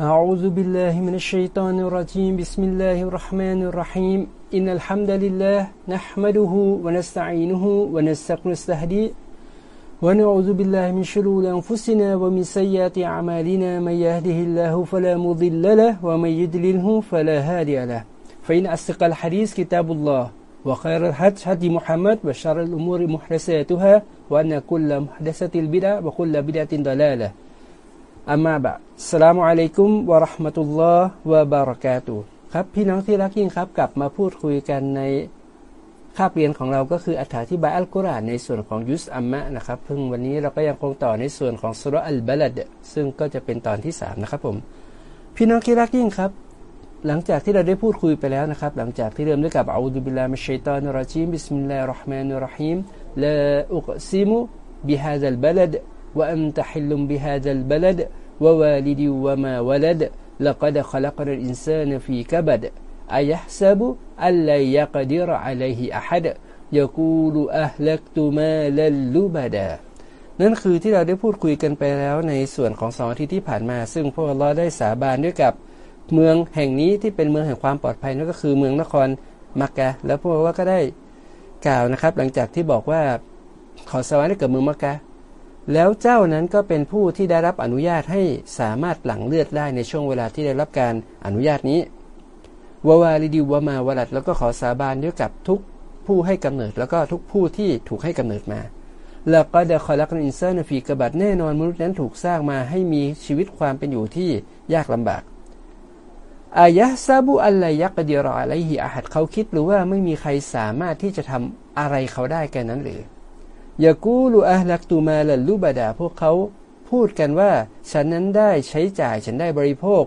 أعوذ بالله من الشيطان الرجيم. بسم الله الرحمن الرحيم. إن الحمد لله نحمده ونستعينه ونستهديه ونعوذ بالله من شرور أنفسنا ومن سيئات أعمالنا. من يهده الله فلا مضل له ومن يضلله فلا هادي له. فإن أصدق الحديث كتاب الله وخير الهدي هدي محمد وشر الأمور محدثاتها وأن كل محدثة البدع وكل بدعة ضلالة. أما بعد السلام عليكم ورحمة الله وبركاتهครับพี่น้องที่รักยิ่งครับกลับมาพูดคุยกันในคาบเรียนของเราก็คืออธิบายอัลกุรอานในส่วนของยุสอัมมะนะครับเพิ่งวันนี้เราก็ยังคงต่อในส่วนของสุรอัลบาลดซึ่งก็จะเป็นตอนที่ 3 นะครับผม พี่น้องที่รักยิ่งครับ หลังจากที่เราได้พูดคุยไปแล้วนะครับ หลังจากที่เริ่มด้วยกับأعوذ بالله من الشيطان الرجيم بسم الله الرحمن الرحيم لاอุกซิมุบิฮาซัลบาลด وأنت حل بهذا البلد ووالد وما ولد لقد خلقنا الإنسان في كبد أيحسب أن لن يقدر عليه أحد يقول أهلكت مالا لبدا นั่นคือที่เราได้พูดคุยกันไปแล้วในส่วนของสองอาทิตย์ที่ผ่านมา ซึ่งพวกเราได้สาบานด้วยกับเมืองแห่งนี้ที่เป็นเมืองแห่งความปลอดภัยนั่นก็คือเมืองนครมักกะแล้วพวกเราก็ได้กล่าวนะครับ หลังจากที่บอกว่าขอสวรรค์ให้กับเมืองมักกะ แล้วเจ้านั้นก็เป็นผู้ที่ได้รับอนุญาตให้สามารถหลั่งเลือดได้ในช่วงเวลาที่ได้รับการอนุญาตนี้วาวาลิดิวมาวลัดแล้วก็ขอสาบานด้วยกับทุกผู้ให้กำเนิดแล้วก็ทุกผู้ที่ถูกให้กำเนิดมาแล้วก็เดคอลักอินเซอร์นฟีกบัดแน่นอนมนุษย์นั้นถูกสร้างมาให้มีชีวิตความเป็นอยู่ที่ยากลำบากอายะซาบุอัลลยักเดีรออะไรฮิอาหัดเขาคิดหรือว่าไม่มีใครสามารถที่จะทำอะไรเขาได้แค่นั้นหรือ ยากูลูอัลักตูมาลลูบาดาพวกเขาพูดกันว่า ฉันนั้นได้ใช้จ่ายฉันได้บริโภค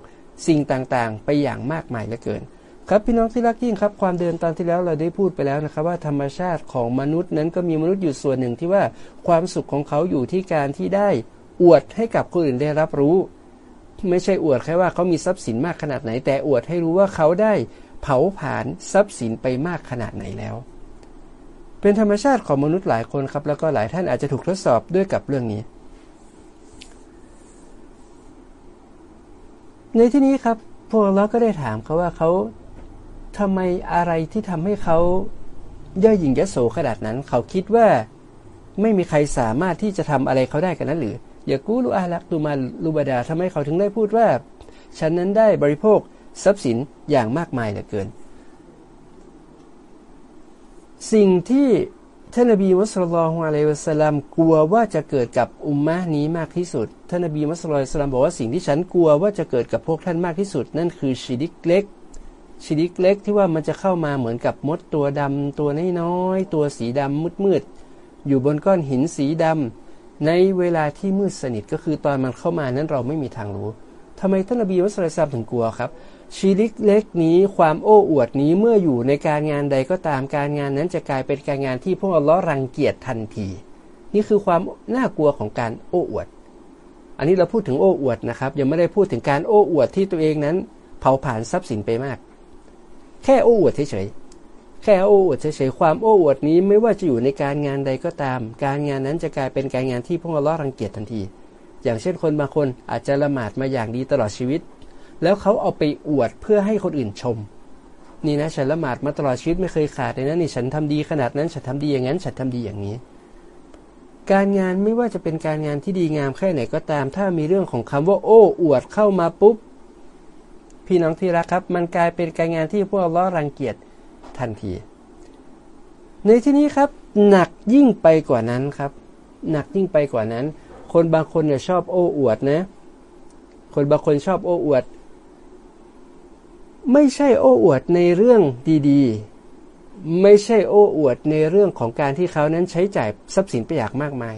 สิ่งต่างๆ ไปอย่างมากมายเหลือเกิน ครับพี่น้องที่รักยิ่งครับความเดินตอนที่แล้วเราได้พูดไปแล้วนะครับ ว่าธรรมชาติของมนุษย์นั้นก็มีมนุษย์อยู่ส่วนหนึ่งที่ว่าความสุขของเขาอยู่ที่การที่ได้อวดให้กับคนอื่นได้รับรู้ ไม่ใช่อวดแค่ว่าเขามีทรัพย์สินมากขนาดไหน แต่อวดให้รู้ว่าเขาได้เผาผลาญทรัพย์สินไปมากขนาดไหนแล้ว เป็นธรรมชาติของมนุษย์หลายคนครับ แล้วก็หลายท่านอาจจะถูกทดสอบด้วยกับเรื่องนี้ ในที่นี้ครับ พวกเราก็ได้ถามเขาว่าเขาทำไมอะไรที่ทำให้เขาย่อหยิ่งยโสขนาดนั้น เขาคิดว่าไม่มีใครสามารถที่จะทำอะไรเขาได้กันนั้นหรืออย่ากู้ลูอาลักตูมาลูบาดาทำไมเขาถึงได้พูดว่า ฉันนั้นได้บริโภคทรัพย์สินอย่างมากมายเหลือเกิน สิ่งที่ท่านนบีมุสลิมอะลัยวะสลามกลัวว่าจะเกิดกับอุมมะนี้มากที่สุดท่านนบีมุสลิมบอกว่าสิ่งที่ฉันกลัวว่าจะเกิดกับพวกท่านมากที่สุด นั่นคือชิดิกเล็กชิดิกเล็กที่ว่ามันจะเข้ามาเหมือนกับมดตัวดำตัวน้อยๆตัวสีดำมืดๆอยู่บนก้อนหินสีดำในเวลาที่มืดสนิทก็คือตอนมันเข้ามานั้นเราไม่มีทางรู้ทำไมท่านนบีมุสลิมถึงกลัวครับ ชีริกเล็กนี้ความโอ้อวดนี้เมื่ออยู่ในการงานใดก็ตามการงานนั้นจะกลายเป็นการงานที่พวกอัลลอฮ์รังเกียจทันที นี่คือความน่ากลัวของการโอ้อวด อันนี้เราพูดถึงโอ้อวดนะครับ ยังไม่ได้พูดถึงการโอ้อวดที่ตัวเองนั้น เผาผลาญทรัพย์สินไปมาก แค่โอ้อวดเฉยๆแค่โอ้อวดเฉยๆความโอ้อวดนี้ไม่ว่าจะอยู่ในการงานใดก็ตาม การงานนั้นจะกลายเป็นการงานที่พวกอัลลอฮ์รังเกียจทันที อย่างเช่นคนบางคนอาจจะละหมาดมาอย่างดีตลอดชีวิต แล้วเขาเอาไปอวดเพื่อให้คนอื่นชม นี่นะฉันละหมาดมาตลอดชีวิตไม่เคยขาดเลยนะนี่ฉันทำดีขนาดนั้นฉันทำดีอย่างนั้น ฉันทำดีอย่างนี้ การงานไม่ว่าจะเป็นการงานที่ดีงามแค่ไหนก็ตาม ถ้ามีเรื่องของคำว่า โอ้อวดเข้ามาปุ๊บ พี่น้องที่รักครับ มันกลายเป็นการงานที่พวกล้อรังเกียจทันที ในที่นี้ครับ หนักยิ่งไปกว่านั้นครับ หนักยิ่งไปกว่านั้น คนบางคนเนี่ยชอบโอ้อวดนะ คนบางคนชอบโอ้อวด ไม่ใช่โอ้อวดในเรื่องดีๆ ไม่ใช่โอ้อวดในเรื่องของการที่เขานั้นใช้จ่ายทรัพย์สินไปอย่างมากมาย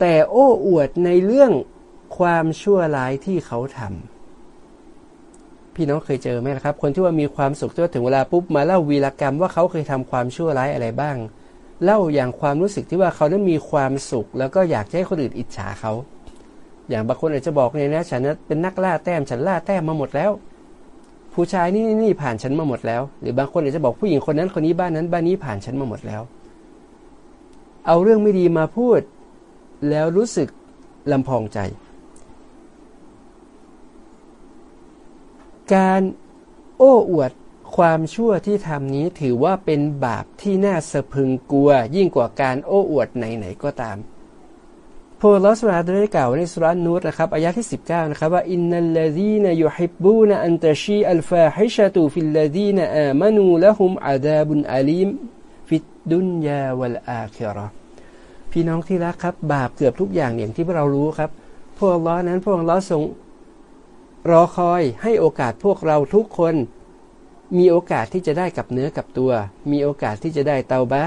แต่โอ้อวดในเรื่องความชั่วร้ายที่เขาทำพี่น้องเคยเจอไหมครับ คนที่ว่ามีความสุขที่ว่าถึงเวลาปุ๊บมาเล่าวีรกรรมว่าเขาเคยทำความชั่วร้ายอะไรบ้าง เล่าอย่างความรู้สึกที่ว่าเขานั้นมีความสุข แล้วก็อยากให้คนอื่นอิจฉาเขา อย่างบางคนอาจจะบอกเนี่ยนะ ฉันนั้นเป็นนักล่าแต้มฉันล่าแต้มมาหมดแล้ว ผู้ชายนี่นี่ผ่านฉันมาหมดแล้ว หรือบางคนอาจจะบอกผู้หญิงคนนั้นคนนี้บ้านนั้นบ้านนี้ผ่านฉันมาหมดแล้ว เอาเรื่องไม่ดีมาพูด แล้วรู้สึกลำพองใจ การโอ้อวดความชั่วที่ทำนี้ถือว่าเป็นบาปที่น่าสะพึงกลัว ยิ่งกว่าการโอ้อวดไหนๆก็ตาม อัลลอฮ์ได้กล่าวในสุเราะห์อันนูรนะครับอายะที่ 19 นะครับว่าإن الذين يحبون أن تشيع الفاحشة في الذين آمنوا لهم عذاب أليمฟิดดุนยาวัลอาคิรอพี่น้องที่รักครับ บาปเกือบทุกอย่างอย่างที่พวกเรารู้ครับ พวกล้อนั้นพวกล้อทรงรอคอยให้โอกาสพวกเราทุกคน มีโอกาสที่จะได้กับเนื้อกับตัว มีโอกาสที่จะได้เตาบะ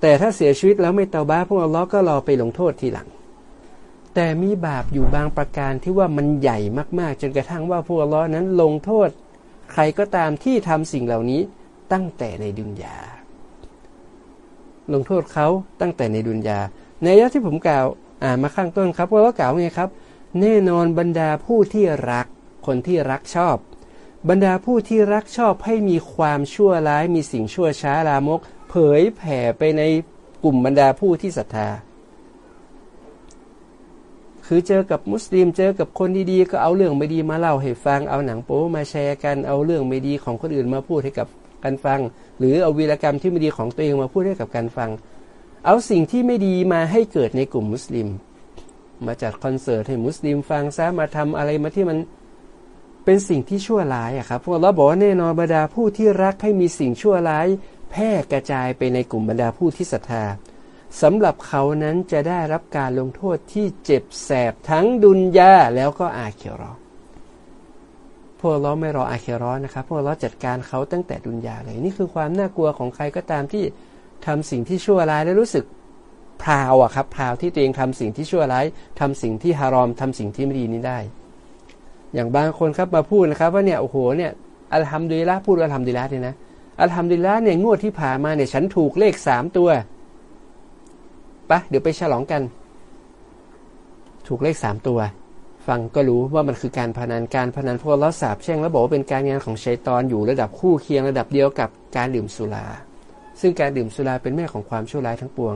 แต่ถ้าเสียชีวิตแล้วไม่เตาบะพวกอัลลอฮ์ก็รอไปลงโทษทีหลัง แต่มีบาปอยู่บางประการที่ว่ามันใหญ่มากๆ จนกระทั่งว่าพวกอัลลอฮ์นั้นลงโทษ ใครก็ตามที่ทำสิ่งเหล่านี้ตั้งแต่ในดุนยา ลงโทษเขาตั้งแต่ในดุนยา ในยะที่ผมกล่าวอ่ามาข้างต้นครับว่าว่ากล่าวไงครับ แน่นอนบรรดาผู้ที่รักคนที่รักชอบ บรรดาผู้ที่รักชอบให้มีความชั่วร้ายมีสิ่งชั่วช้าลามก เผยแผ่ไปในกลุ่มบรรดาผู้ที่ศรัทธา คือเจอกับมุสลิมเจอกับคนดีๆ ก็เอาเรื่องไม่ดีมาเล่าให้ฟัง เอาหนังโป๊มาแชร์กัน เอาเรื่องไม่ดีของคนอื่นมาพูดให้กับกันฟัง หรือเอาวีรกรรมที่ไม่ดีของตัวเองมาพูดให้กับกันฟัง เอาสิ่งที่ไม่ดีมาให้เกิดในกลุ่มมุสลิม มาจัดคอนเสิร์ตให้มุสลิมฟังซะมาทำอะไรมาที่มันเป็นสิ่งที่ชั่วร้ายอะครับพวกเราบอกว่าแน่นอนบรรดาผู้ที่รักให้มีสิ่งชั่วร้าย แพร่กระจายไปในกลุ่มบรรดาผู้ที่ศรัทธาสำหรับเขานั้นจะได้รับการลงโทษที่เจ็บแสบทั้งดุนยาแล้วก็อาเครอพวกเราไม่รออาเครอนะครับ พวกเราจัดการเขาตั้งแต่ดุนยาเลย นี่คือความน่ากลัวของใครก็ตามที่ทำสิ่งที่ชั่วร้ายและรู้สึกพราวอะครับพราวที่ตัวเองทำสิ่งที่ชั่วร้ายทำสิ่งที่ฮารอมทำสิ่งที่ไม่ดีนี้ได้ อย่างบางคนครับมาพูดนะครับ ว่าเนี่ยโอ้โหเนี่ยอัลฮัมดุลิละพูดอัลฮัมดุลิละเนี่ยนะ อัลฮัมดุลิลละเนี่ยงวดที่ผ่านมาเนี่ยฉันถูกเลขสามตัวปะเดี๋ยวไปฉลองกัน ถูกเลขสามตัว ฟังก็รู้ว่ามันคือการพนันการพนันพวกเราสาบแช่งแล้วบอกว่าเป็นการงานของชัยตอนอยู่ระดับคู่เคียงระดับเดียวกับการดื่มสุรา ซึ่งการดื่มสุราเป็นแม่ของความชั่วร้ายทั้งปวง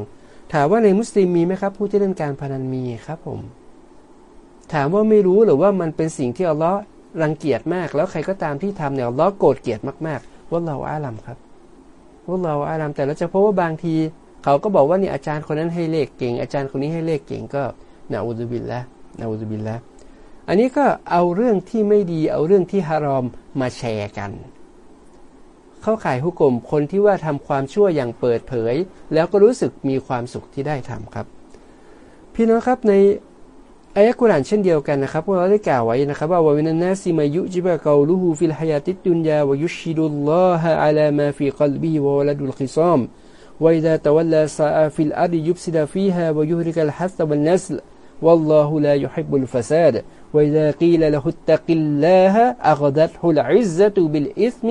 ถามว่าในมุสลิมมีไหมครับ ผู้ที่เล่นการพนันมีครับผม ถามว่าไม่รู้หรือว่ามันเป็นสิ่งที่อัลลอฮ์รังเกียจมาก แล้วใครก็ตามที่ทำเนี่ยอัลลอฮ์โกรธเกลียดมากๆ ว่าเราอาลัมครับว่าเราอาลัมแต่เราจะพบว่าบางที เขาก็บอกว่านี่อาจารย์คนนั้นให้เลขเก่ง อาจารย์คนนี้ให้เลขเก่งก็نعوذ بالله نعوذ باللهอันนี้ก็เอาเรื่องที่ไม่ดีเอาเรื่องที่ฮารอมมาแชร์กัน เข้าข่ายฮุก่มคนที่ว่าทำความชั่วอย่างเปิดเผย แล้วก็รู้สึกมีความสุขที่ได้ทำครับ พี่น้องครับใน อายะกุรานเช่นเดียวกันนะครับพวกเราได้กล่าวไว้นะครับว่าววินันนาซิมายุจิบะกาลูฮูฟิลฮายาติดดุนยาวยุชิดุลลอฮะอัลามาฟิกลบีวะวลดุลขิซาม وإذا تولى سعى في الأرض يفسد فيها ويهلك الحث والنسل والله لا يحب الفساد وإذا قيل له اتق الله أخذته العزة بالإثم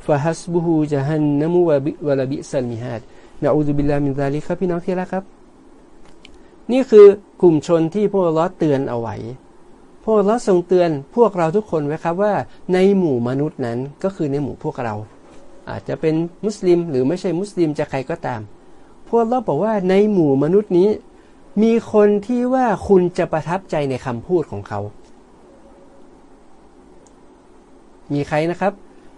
فحسبه جهنم ولبئس المهاد نعوذ بالله من ذلك พี่น้องที่รักครับนี่คือ กลุ่มชนที่พวกเราเตือนเอาไว้ พวกเราทรงเตือนพวกเราทุกคนไว้ครับว่าในหมู่มนุษย์นั้นก็คือในหมู่พวกเรา อาจจะเป็นมุสลิมหรือไม่ใช่มุสลิมจะใครก็ตาม พวกเราบอกว่าในหมู่มนุษย์นี้ มีคนที่ว่าคุณจะประทับใจในคำพูดของเขา มีใครนะครับ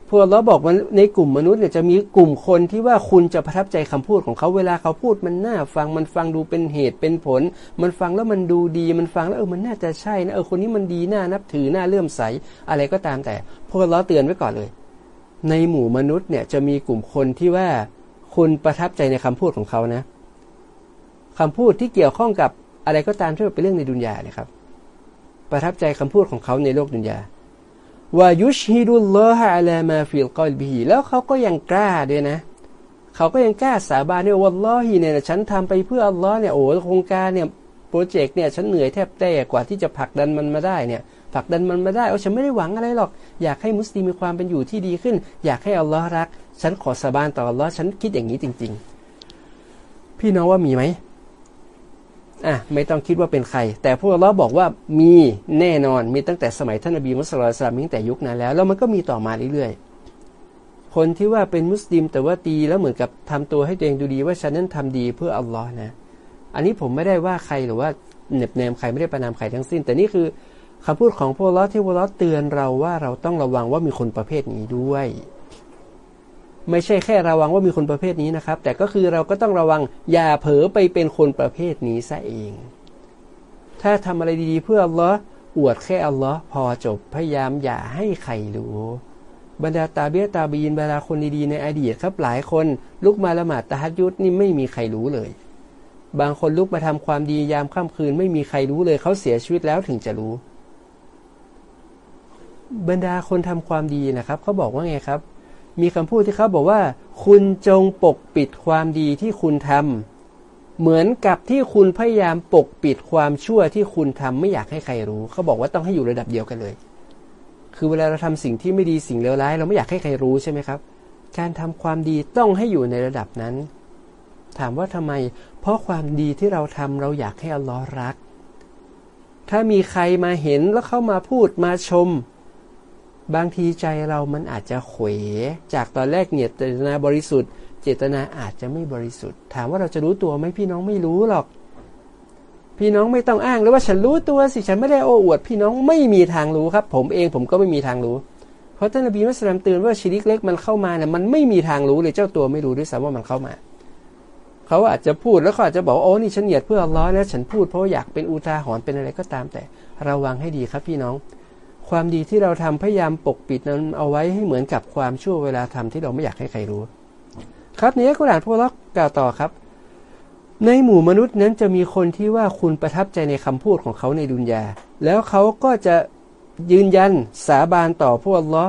พวกเราบอกว่าในกลุ่มมนุษย์เนี่ยจะมีกลุ่มคนที่ว่าคุณจะประทับใจคำพูดของเขาเวลาเขาพูดมันน่าฟังมันฟังดูเป็นเหตุเป็นผล มันฟังแล้วมันดูดีมันฟังแล้วเออมันน่าจะใช่นะเออคนนี้มันดีน่านับถือน่าเลื่อมใสอะไรก็ตามแต่ พวกเราเตือนไว้ก่อนเลย ในหมู่มนุษย์เนี่ยจะมีกลุ่มคนที่ว่าคุณประทับใจในคำพูดของเขานะคำพูดที่เกี่ยวข้องกับอะไรก็ตามที่เป็นเรื่องในดุนยาเนี่ยครับ ประทับใจคำพูดของเขาในโลกดุนยา วายุชฮิดุลลอฮะอัลามาฟิลกอลบีแล้วเขาก็ยังกล้าด้วยนะ เขาก็ยังกล้าสาบานเนี่ยวัลลอฮีเนี่ยฉันทำไปเพื่ออัลลอฮ์เนี่ยโอ้โครงการเนี่ยโปรเจกต์เนี่ยฉันเหนื่อยแทบแตกกว่าที่จะผลักดันมันมาได้เนี่ยผลักดันมันมาได้โอ้ฉันไม่ได้หวังอะไรหรอก อยากให้มุสลิมมีความเป็นอยู่ที่ดีขึ้น อยากให้อัลลอฮ์รัก ฉันขอสาบานต่ออัลลอฮ์ฉันคิดอย่างนี้จริง ๆ พี่น้องว่ามีไหม อะไม่ต้องคิดว่าเป็นใคร แต่พวกเราบอกว่ามีแน่นอนมีตั้งแต่สมัยท่านนบีมุสลิมตั้งแต่ยุคนั้นแล้วแล้วมันก็มีต่อมาเรื่อยๆ คนที่ว่าเป็นมุสลิมแต่ว่าตีแล้วเหมือนกับทำตัวให้ตัวเองดูดีว่าฉันนั้นทำดีเพื่ออัลลอฮ์นะ อันนี้ผมไม่ได้ว่าใครหรือว่าเน็บแนมใครไม่ได้ประนามใครทั้งสิ้น แต่นี่คือคำพูดของพวกเราที่พวกเราเตือนเราว่าเราต้องระวังว่ามีคนประเภทนี้ด้วย ไม่ใช่แค่ระวังว่ามีคนประเภทนี้นะครับ แต่ก็คือเราก็ต้องระวังอย่าเผลอไปเป็นคนประเภทนี้ซะเอง ถ้าทำอะไรดีๆ เพื่ออัลลอฮ์อวดแค่อัลลอฮ์พอจบพยายามอย่าให้ใครรู้ บรรดาตาเบียตาบีนบรรดาคนดีๆในอดีตครับหลายคนลุกมาละหมาดตะฮัดยุดนี่ไม่มีใครรู้เลย บางคนลุกมาทำความดียามค่ำคืน ไม่มีใครรู้เลยเขาเสียชีวิตแล้วถึงจะรู้ บรรดาคนทำความดีนะครับเขาบอกว่าไงครับ มีคำพูดที่เขาบอกว่า คุณจงปกปิดความดีที่คุณทำเหมือนกับที่คุณพยายามปกปิดความชั่วที่คุณทำไม่อยากให้ใครรู้ เขาบอกว่าต้องให้อยู่ระดับเดียวกันเลย คือเวลาเราทำสิ่งที่ไม่ดีสิ่งเลวร้าย เราไม่อยากให้ใครรู้ใช่ไหมครับ การทำความดีต้องให้อยู่ในระดับนั้น ถามว่าทำไม เพราะความดีที่เราทำเราอยากให้อัลลอฮ์รัก ถ้ามีใครมาเห็นแล้วเข้ามาพูดมาชม บางทีใจเรามันอาจจะเขวจากตอนแรกเนี่ยเจตนาบริสุทธิ์ เจตนาอาจจะไม่บริสุทธิ์ ถามว่าเราจะรู้ตัวไหมพี่น้องไม่รู้หรอก พี่น้องไม่ต้องอ้างเลยว่าฉันรู้ตัวสิฉันไม่ได้โอ้อวด พี่น้องไม่มีทางรู้ครับ ผมเองผมก็ไม่มีทางรู้ เพราะท่านนบีมุสลิมเตือนว่าชีริกเล็กมันเข้ามาเนี่ยมันไม่มีทางรู้เลยเจ้าตัวไม่รู้ด้วยซ้ำว่ามันเข้ามาเขาอาจจะพูดแล้วเขาอาจจะบอกโอ้นี่ฉันเหยียดเพื่ออัลลอฮ์นะฉันพูดเพราะอยากเป็นอุทาหรณ์เป็นอะไรก็ตามแต่ระวังให้ดีครับพี่น้อง ความดีที่เราทำพยายามปกปิดนั้นเอาไว้ให้เหมือนกับความชั่วเวลาทำที่เราไม่อยากให้ใครรู้ ครับนี้กุรอานพวกเรากล่าวต่อครับ ในหมู่มนุษย์นั้นจะมีคนที่ว่าคุณประทับใจในคำพูดของเขาในดุนยา แล้วเขาก็จะยืนยันสาบานต่อพวกล้อ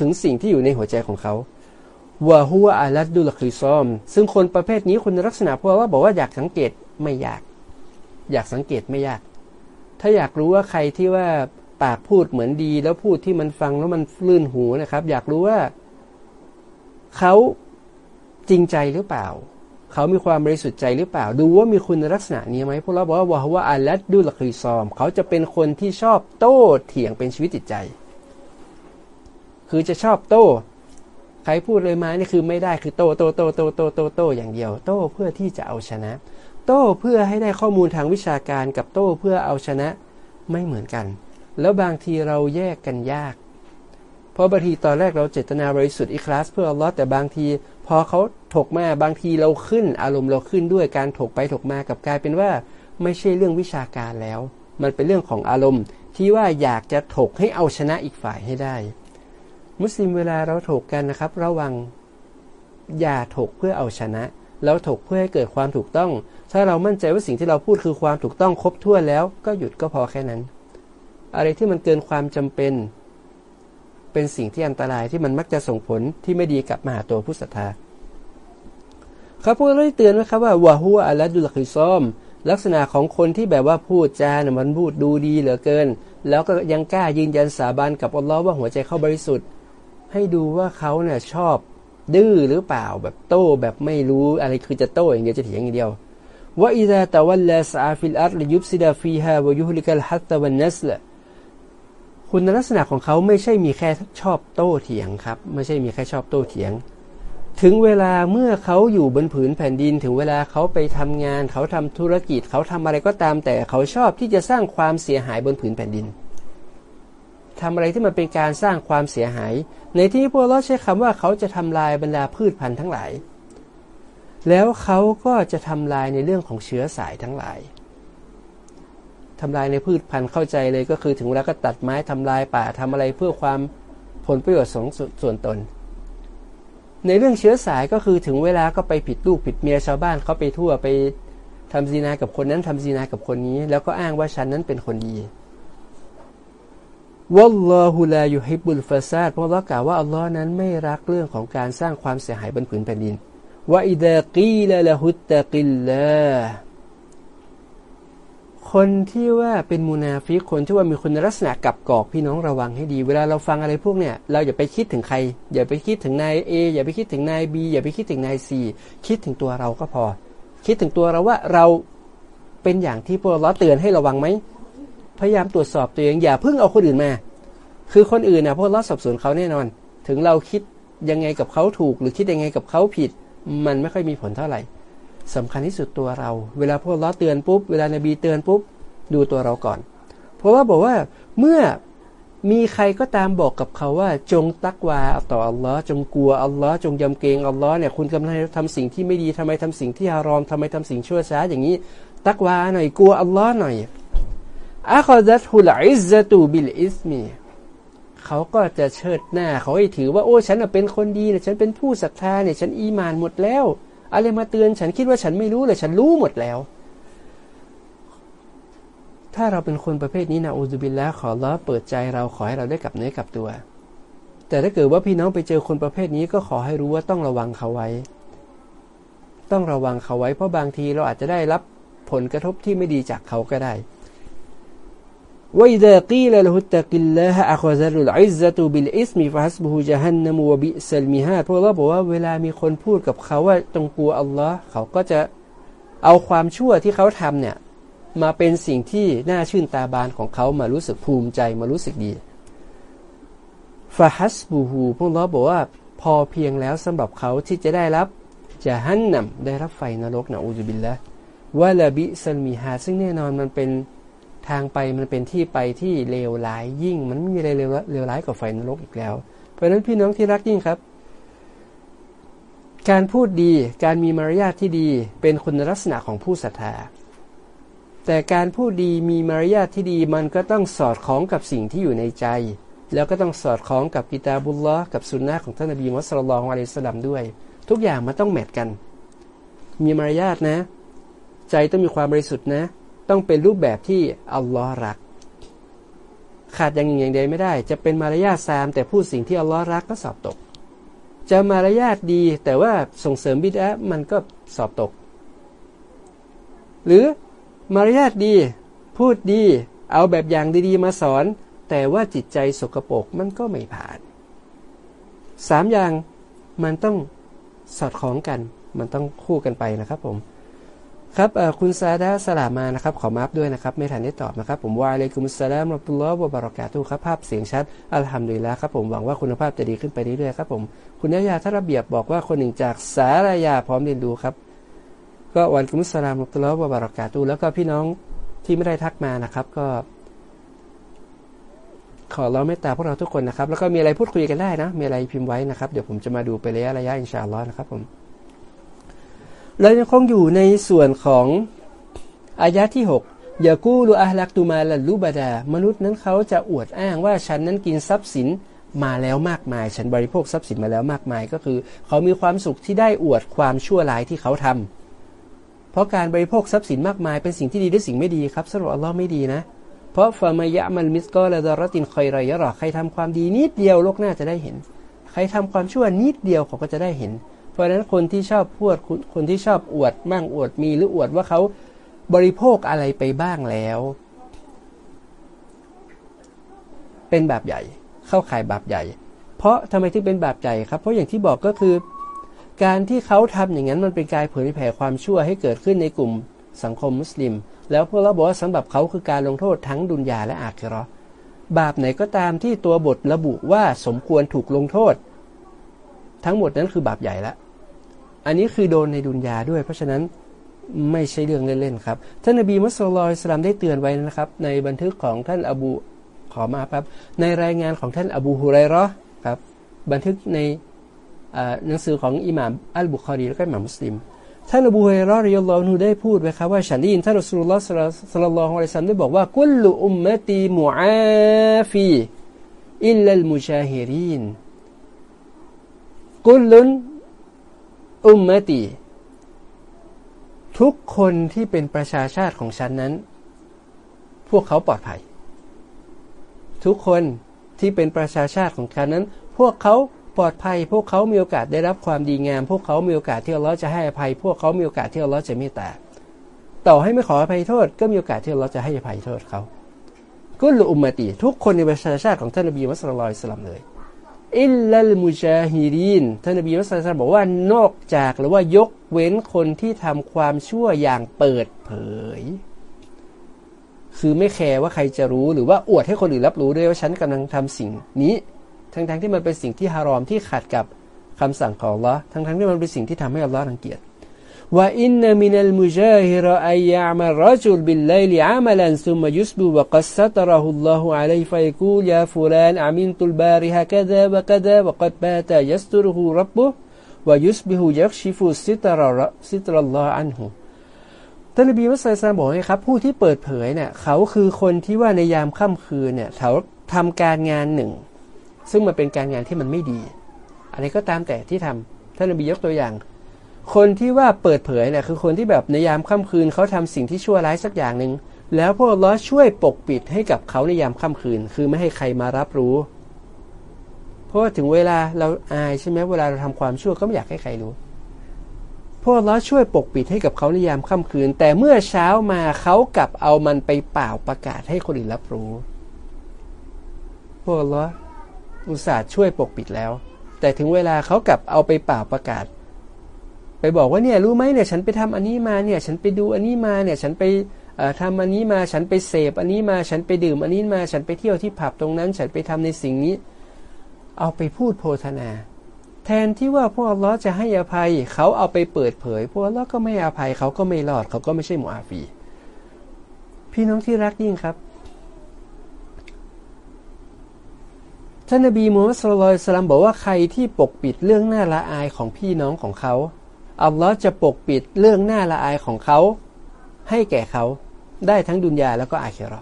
ถึงสิ่งที่อยู่ในหัวใจของเขาว่าหัวอาลัดดุลคือซอม ซึ่งคนประเภทนี้คุณลักษณะพวกว่าบอกว่าอยากสังเกตไม่อยาก อยากสังเกตไม่ยาก ถ้าอยากรู้ว่าใครที่ว่า ปากพูดเหมือนดี แล้วพูดที่มันฟังแล้วมันลื่นหูนะครับ อยากรู้ว่าเขาจริงใจหรือเปล่า เขามีความบริสุทธิ์ใจหรือเปล่า ดูว่ามีคุณลักษณะนี้ไหมพวกเราบอกว่าวะว่าอัลลัดดูละคีซอม เขาจะเป็นคนที่ชอบโต้เถียงเป็นชีวิตจิตใจ คือจะชอบโต้ใครพูดเลยมานี่คือไม่ได้คือโต้โต้โต้โต้โต้โต้โต้อย่างเดียว โต้เพื่อที่จะเอาชนะ โต้เพื่อให้ได้ข้อมูลทางวิชาการกับโต้เพื่อเอาชนะไม่เหมือนกัน แล้วบางทีเราแยกกันยาก เพราะบางทีตอนแรกเราเจตนาบริสุทธิ์อิคลาสเพื่ออัลลอฮ์แต่บางทีพอเขาถกมาบางทีเราขึ้น อารมณ์เราขึ้นด้วยการถกไปถกมากลับกลายเป็นว่า ไม่ใช่เรื่องวิชาการแล้ว มันเป็นเรื่องของอารมณ์ ที่ว่าอยากจะถกให้เอาชนะอีกฝ่ายให้ได้ มุสลิมเวลาเราถกกันนะครับ ระวังอย่าถกเพื่อเอาชนะ แล้วถกเพื่อให้เกิดความถูกต้อง ถ้าเรามั่นใจว่าสิ่งที่เราพูดคือความถูกต้องครบถ้วนแล้ว ก็หยุดก็พอแค่นั้น อะไรที่มันเกินความจำเป็น เป็นสิ่งที่อันตรายที่มันมักจะส่งผลที่ไม่ดีกับมหาตัวผู้ศรัทธาครับพูดได้เตือนนะครับว่าوهو ألد الخصام ลักษณะของคนที่แบบว่าพูดจาเนี่ยมันพูดดูดีเหลือเกิน แล้วก็ยังกล้ายืนยันสาบานกับอัลลอฮ์ว่าหัวใจเขาบริสุทธิ์ ให้ดูว่าเขาเนี่ยชอบดื้อหรือเปล่าแบบโต้แบบไม่รู้อะไรคือจะโต้อย่างเดียวจะเถียงอย่างเดียวوإذا تولى سعى في الأرض ليفسد فيها ويهلك الحرث والنسل คุณลักษณะของเขาไม่ใช่มีแค่ชอบโต้เถียงครับ ไม่ใช่มีแค่ชอบโต้เถียง ถึงเวลาเมื่อเขาอยู่บนผืนแผ่นดิน ถึงเวลาเขาไปทำงาน เขาทำธุรกิจ เขาทำอะไรก็ตามแต่เขาชอบที่จะสร้างความเสียหายบนผืนแผ่นดินทำอะไรที่มันเป็นการสร้างความเสียหาย ในที่นี้พวกเราใช้คำว่าเขาจะทำลายบรรดาพืชพันธุ์ทั้งหลาย แล้วเขาก็จะทำลายในเรื่องของเชื้อสายทั้งหลาย ทำลายในพืชพันธุ์เข้าใจเลยก็คือถึงเวลาก็ตัดไม้ทำลายป่าทำอะไรเพื่อความผลประโยชน์สองส่วนตน ในเรื่องเชื้อสายก็คือถึงเวลาก็ไปผิดลูกผิดเมียชาวบ้านเขาไปทั่วไปทำซีนากับคนนั้นทำซีนากับคนนี้ แล้วก็อ้างว่าฉันนั้นเป็นคนดีวัลลอฮุลายูฮิบุลฟาซาดเพราะเรากล่าวว่าอัลลอฮ์นั้นไม่รักเรื่องของการสร้างความเสียหายบนผืนแผ่นดินوإذا قيل له اتق الله คนที่ว่าเป็นมูนาฟิกคนที่ว่ามีคุณลักษณะกลับกลอกพี่น้องระวังให้ดี เวลาเราฟังอะไรพวกเนี่ยเราอย่าไปคิดถึงใคร อย่าไปคิดถึงนายเออย่าไปคิดถึงนายบีอย่าไปคิดถึงนายซีคิดถึงตัวเราก็พอ คิดถึงตัวเราว่าเราเป็นอย่างที่พวกเราเตือนให้ระวังไหมพยายามตรวจสอบตัวเองอย่าเพิ่งเอาคนอื่นมา คือคนอื่นนะพวกเราสอบสวนเขาแน่นอน ถึงเราคิดยังไงกับเขาถูก หรือคิดยังไงกับเขาผิด มันไม่ค่อยมีผลเท่าไหร่ สำคัญที่สุดตัวเรา เวลาพวกเราเตือนปุ๊บ เวลานบีเตือนปุ๊บ ดูตัวเราก่อน เพราะว่าบอกว่าเมื่อมีใครก็ตามบอกกับเขาว่า จงตักวาต่ออัลลอฮ์จงกลัวอัลลอฮ์จงยำเกรงอัลลอฮ์เนี่ยคุณกำลังทำสิ่งที่ไม่ดีทำไมทำสิ่งที่ฮารอมทำไมทำสิ่งชั่วช้าอย่างนี้ ตักวาหน่อยกลัวอัลลอฮ์หน่อยأخذته العزة بالإثمเขาก็จะเชิดหน้าเขาให้ถือว่าโอ้ฉันเป็นคนดีเนี่ยฉันเป็นผู้ศรัทธาเนี่ยฉันอีมานหมดแล้ว อะไรมาเตือนฉันคิดว่าฉันไม่รู้เลยฉันรู้หมดแล้ว ถ้าเราเป็นคนประเภทนี้نعوذ باللهขอละเปิดใจเราขอให้เราได้กลับเนื้อกลับตัว แต่ถ้าเกิดว่าพี่น้องไปเจอคนประเภทนี้ก็ขอให้รู้ว่าต้องระวังเขาไว้ ต้องระวังเขาไว้เพราะบางทีเราอาจจะได้รับผลกระทบที่ไม่ดีจากเขาก็ได้ ว่าอิดะกีลละหุตะกิลลาฮะอัคซารุลอิซะตุบิลอิสมีฟาสบุฮุจฮันนมวบิซัลมิฮาเพราะเราบอกว่าเวลามีคนพูดกับเขาว่าจงกลัวอัลลอฮ์เขาก็จะเอาความชั่วที่เขาทำเนี่ยมาเป็นสิ่งที่น่าชื่นตาบานของเขามารู้สึกภูมิใจมารู้สึกดีฟาฮัสบูฮูพวกเราบอกว่าพอเพียงแล้วสำหรับเขาที่จะได้รับจะหันนำได้รับไฟนรกนะอูจุบิลละวะลาบิซัลมีฮาซึ่งแน่นอนมันเป็น ทางไปมันเป็นที่ไปที่เลวร้ายยิ่ง มันไม่มีอะไรเลวร้ายกว่าไฟนรกอีกแล้ว เพราะฉะนั้นพี่น้องที่รักยิ่งครับ การพูดดีการมีมารยาทที่ดีเป็นคุณลักษณะของผู้ศรัทธาแต่การพูดดีมีมารยาทที่ดีมันก็ต้องสอดคล้องกับสิ่งที่อยู่ในใจ แล้วก็ต้องสอดคล้องกับกิตาบุลละกับสุนนะของท่านนบีมุสลิมอะลัยสลัมด้วย ทุกอย่างมันต้องแมทกัน มีมารยาทนะ ใจต้องมีความบริสุทธิ์นะ ต้องเป็นรูปแบบที่อัลลอฮ์รัก ขาดอย่างหนึ่งอย่างใดไม่ได้ จะเป็นมารยาทซาม แต่พูดสิ่งที่อัลลอฮ์รักก็สอบตก จะมารยาทดีแต่ว่าส่งเสริมบิดามันก็สอบตก หรือมารยาทดี พูดดี เอาแบบอย่างดีๆมาสอน แต่ว่าจิตใจสกปรกมันก็ไม่ผ่านสามอย่างมันต้องสอดคล้องกัน มันต้องคู่กันไปนะครับผม ครับคุณซาดาสลามานะครับขอมาฟด้วยนะครับ ไม่ทันได้ตอบนะครับ ผมว่าเลยกุมุสลามรบุลลอฮ์บารอกาตุครับภาพเสียงชัด อัลฮัมดุลิลละครับผมหวังว่าคุณภาพจะดีขึ้นไปเรื่อยๆครับผม คุณยายาท่าระเบียบบอกว่าคนหนึ่งจากสารยาพร้อมเรียนรู้ครับ ก็วันกุมุสลามรบุลลอฮ์บารอกาตุแล้วก็พี่น้องที่ไม่ได้ทักมานะครับก็ ขอร้องเมตตาพวกเราทุกคนนะครับ แล้วก็มีอะไรพูดคุยกันได้นะ มีอะไรพิมพ์ไว้นะครับ เดี๋ยวผมจะมาดูไประยะระยะอินชาอัลลอฮ์นะครับผม เรายังคงอยู่ในส่วนของอายะที่6ยากู้ลูอาลักตูมาลัลูบาดา มนุษย์นั้นเขาจะอวดอ้างว่าฉันนั้นกินทรัพย์สินมาแล้วมากมาย ฉันบริโภคทรัพย์สินมาแล้วมากมายก็คือ เขามีความสุขที่ได้อวดความชั่วร้ายที่เขาทำเพราะการบริโภคทรัพย์สินมากมายเป็นสิ่งที่ดีหรือสิ่งไม่ดีครับสรุปอัลลอฮ์ไม่ดีนะ เพราะฟามายะมันมิสกอละดารตินคอยรอยะรอใครทำความดีนิดเดียวโลกหน้าจะได้เห็น ใครทำความชั่วนิดเดียวเขาก็จะได้เห็น เพราะฉะนั้นคนที่ชอบพูดคนที่ชอบอวดมั่งอวดมีหรืออวดว่าเขาบริโภคอะไรไปบ้างแล้ว เป็นบาปใหญ่ เข้าข่ายบาปใหญ่ เพราะทำไมที่เป็นบาปใหญ่ครับ เพราะอย่างที่บอกก็คือ การที่เขาทำอย่างนั้นมันเป็นการเผยแผ่ความชั่วให้เกิดขึ้นในกลุ่มสังคมมุสลิม แล้วพวกเราบอกว่าสำหรับเขาคือการลงโทษทั้งดุนยาและอาคิรอบาปไหนก็ตามที่ตัวบทระบุว่าสมควรถูกลงโทษ ทั้งหมดนั้นคือบาปใหญ่แล้ว อันนี้คือโดนในดุนยาด้วย เพราะฉะนั้นไม่ใช่เรื่องเล่นๆครับ ท่านนบีมุสลิมสลามได้เตือนไว้นะครับ ในบันทึกของท่านอบูขอมาครับในรายงานของท่านอบูฮุไรรอครับบันทึกในหนังสือของอิหม่ามอัลบุคอรีและก็อิหม่ามมุสลิมท่านอบูฮุไรรอริยลลอฮุได้พูดไว้ครับว่าฉันได้ยินท่านอัสลุลลอฮ์สัลลัลลอฮุอะลัยซัมได้บอกว่ากุลลุอุมมะตีมุอาฟีอิลลัลมุชาฮิรินกุลลุน อุมมตี ทุกคนที่เป็นประชาชาติของฉันนั้น พวกเขาปลอดภัย ทุกคนที่เป็นประชาชาติของฉันนั้น พวกเขาปลอดภัย พวกเขามีโอกาสได้รับความดีงาม พวกเขามีโอกาสที่เราจะให้อภัย พวกเขามีโอกาสที่เราจะเมตตาต่อให้ไม่ขออภัยโทษ ก็มีโอกาสที่เราจะให้อภัยโทษเขา كل أمتي ทุกคนในประชาชาติของท่านนบีมุฮัมมัดเลย إلا المجاهرين ท่านนบีมุฮัมมัดบอกว่านอกจากหรือว่ายกเว้นคนที่ทำความชั่วอย่างเปิดเผย คือไม่แคร์ว่าใครจะรู้หรือว่าอวดให้คนอื่นรับรู้ด้วยว่าฉันกำลังทำสิ่งนี้ทั้งๆที่มันเป็นสิ่งที่ฮารอมที่ขัดกับคำสั่งของอัลลอฮ์ทั้งๆที่มันเป็นสิ่งที่ทำให้อัลลอฮ์รังเกียจ ว่าอินนามินัลมุจาฮิรอัยยะมัลรจุลบิลไลลิอามัลันซุมมายุสบุวะกัสซัตรหุลลอฮุอะลัยฟัยกูลยาฟูลานอามินตุลบาริฮะกะดาวะกะดาวะกัดบาตายัสตุรุฮูรับบุวะยุสบิฮูยักชิฟุสิตระสิตรัลลออันฮูท่านนบีมุสลิมบอกให้ครับ ผู้ที่เปิดเผยเนี่ยเขาคือคนที่ว่าในยามค่ำคืนเนี่ยเขาทำการงานหนึ่ง ซึ่งมันเป็นการงานที่มันไม่ดีอะไรก็ตามแต่ที่ทำท่านนบียกตัวอย่าง คนที่ว่าเปิดเผยเนี่ยคือคนที่แบบในยามค่ำคืนเขาทำสิ่งที่ชั่วร้ายสักอย่างหนึ่งแล้วพวกล้อช่วยปกปิดให้กับเขาในยามค่ำคืน คือไม่ให้ใครมารับรู้ เพราะถึงเวลาเราอายใช่ไหมเวลาเราทำความชั่วก็ไม่อยากให้ใครรู้พวกเราช่วยปกปิดให้กับเขาในยามค่ำคืน แต่เมื่อเช้ามาเขากลับเอามันไปเป่าประกาศให้คนอื่นรับรู้ พวกเราอุตส่าห์ช่วยปกปิดแล้ว แต่ถึงเวลาเขากลับเอาไปเป่าประกาศ ไปบอกว่าเนี่ยรู้ไหมเนี่ยฉันไปทำอันนี้มาเนี่ยฉันไปดูอันนี้มาเนี่ยฉันไปทำอันนี้มาฉันไปเสพอันนี้มาฉันไปดื่มอันนี้มาฉันไปเที่ยวที่ผับตรงนั้น ฉันไปทำในสิ่งนี้ เอาไปพูดโพธนา แทนที่ว่าพวกอัลลอฮ์จะให้อภัย เขาเอาไปเปิดเผยพวกอัลลอฮ์ก็ไม่อภัยเขาก็ไม่รอดเขาก็ไม่ใช่มุอาฟี พี่น้องที่รักยิ่งครับท่านนบีมูฮัมมัดสุลลัลสลามบอกว่าใครที่ปกปิดเรื่องหน้าละอายของพี่น้องของเขา อัลลอฮ์จะปกปิดเรื่องหน้าละอายของเขา ให้แก่เขาได้ทั้งดุนยาแล้วก็อาคิรอ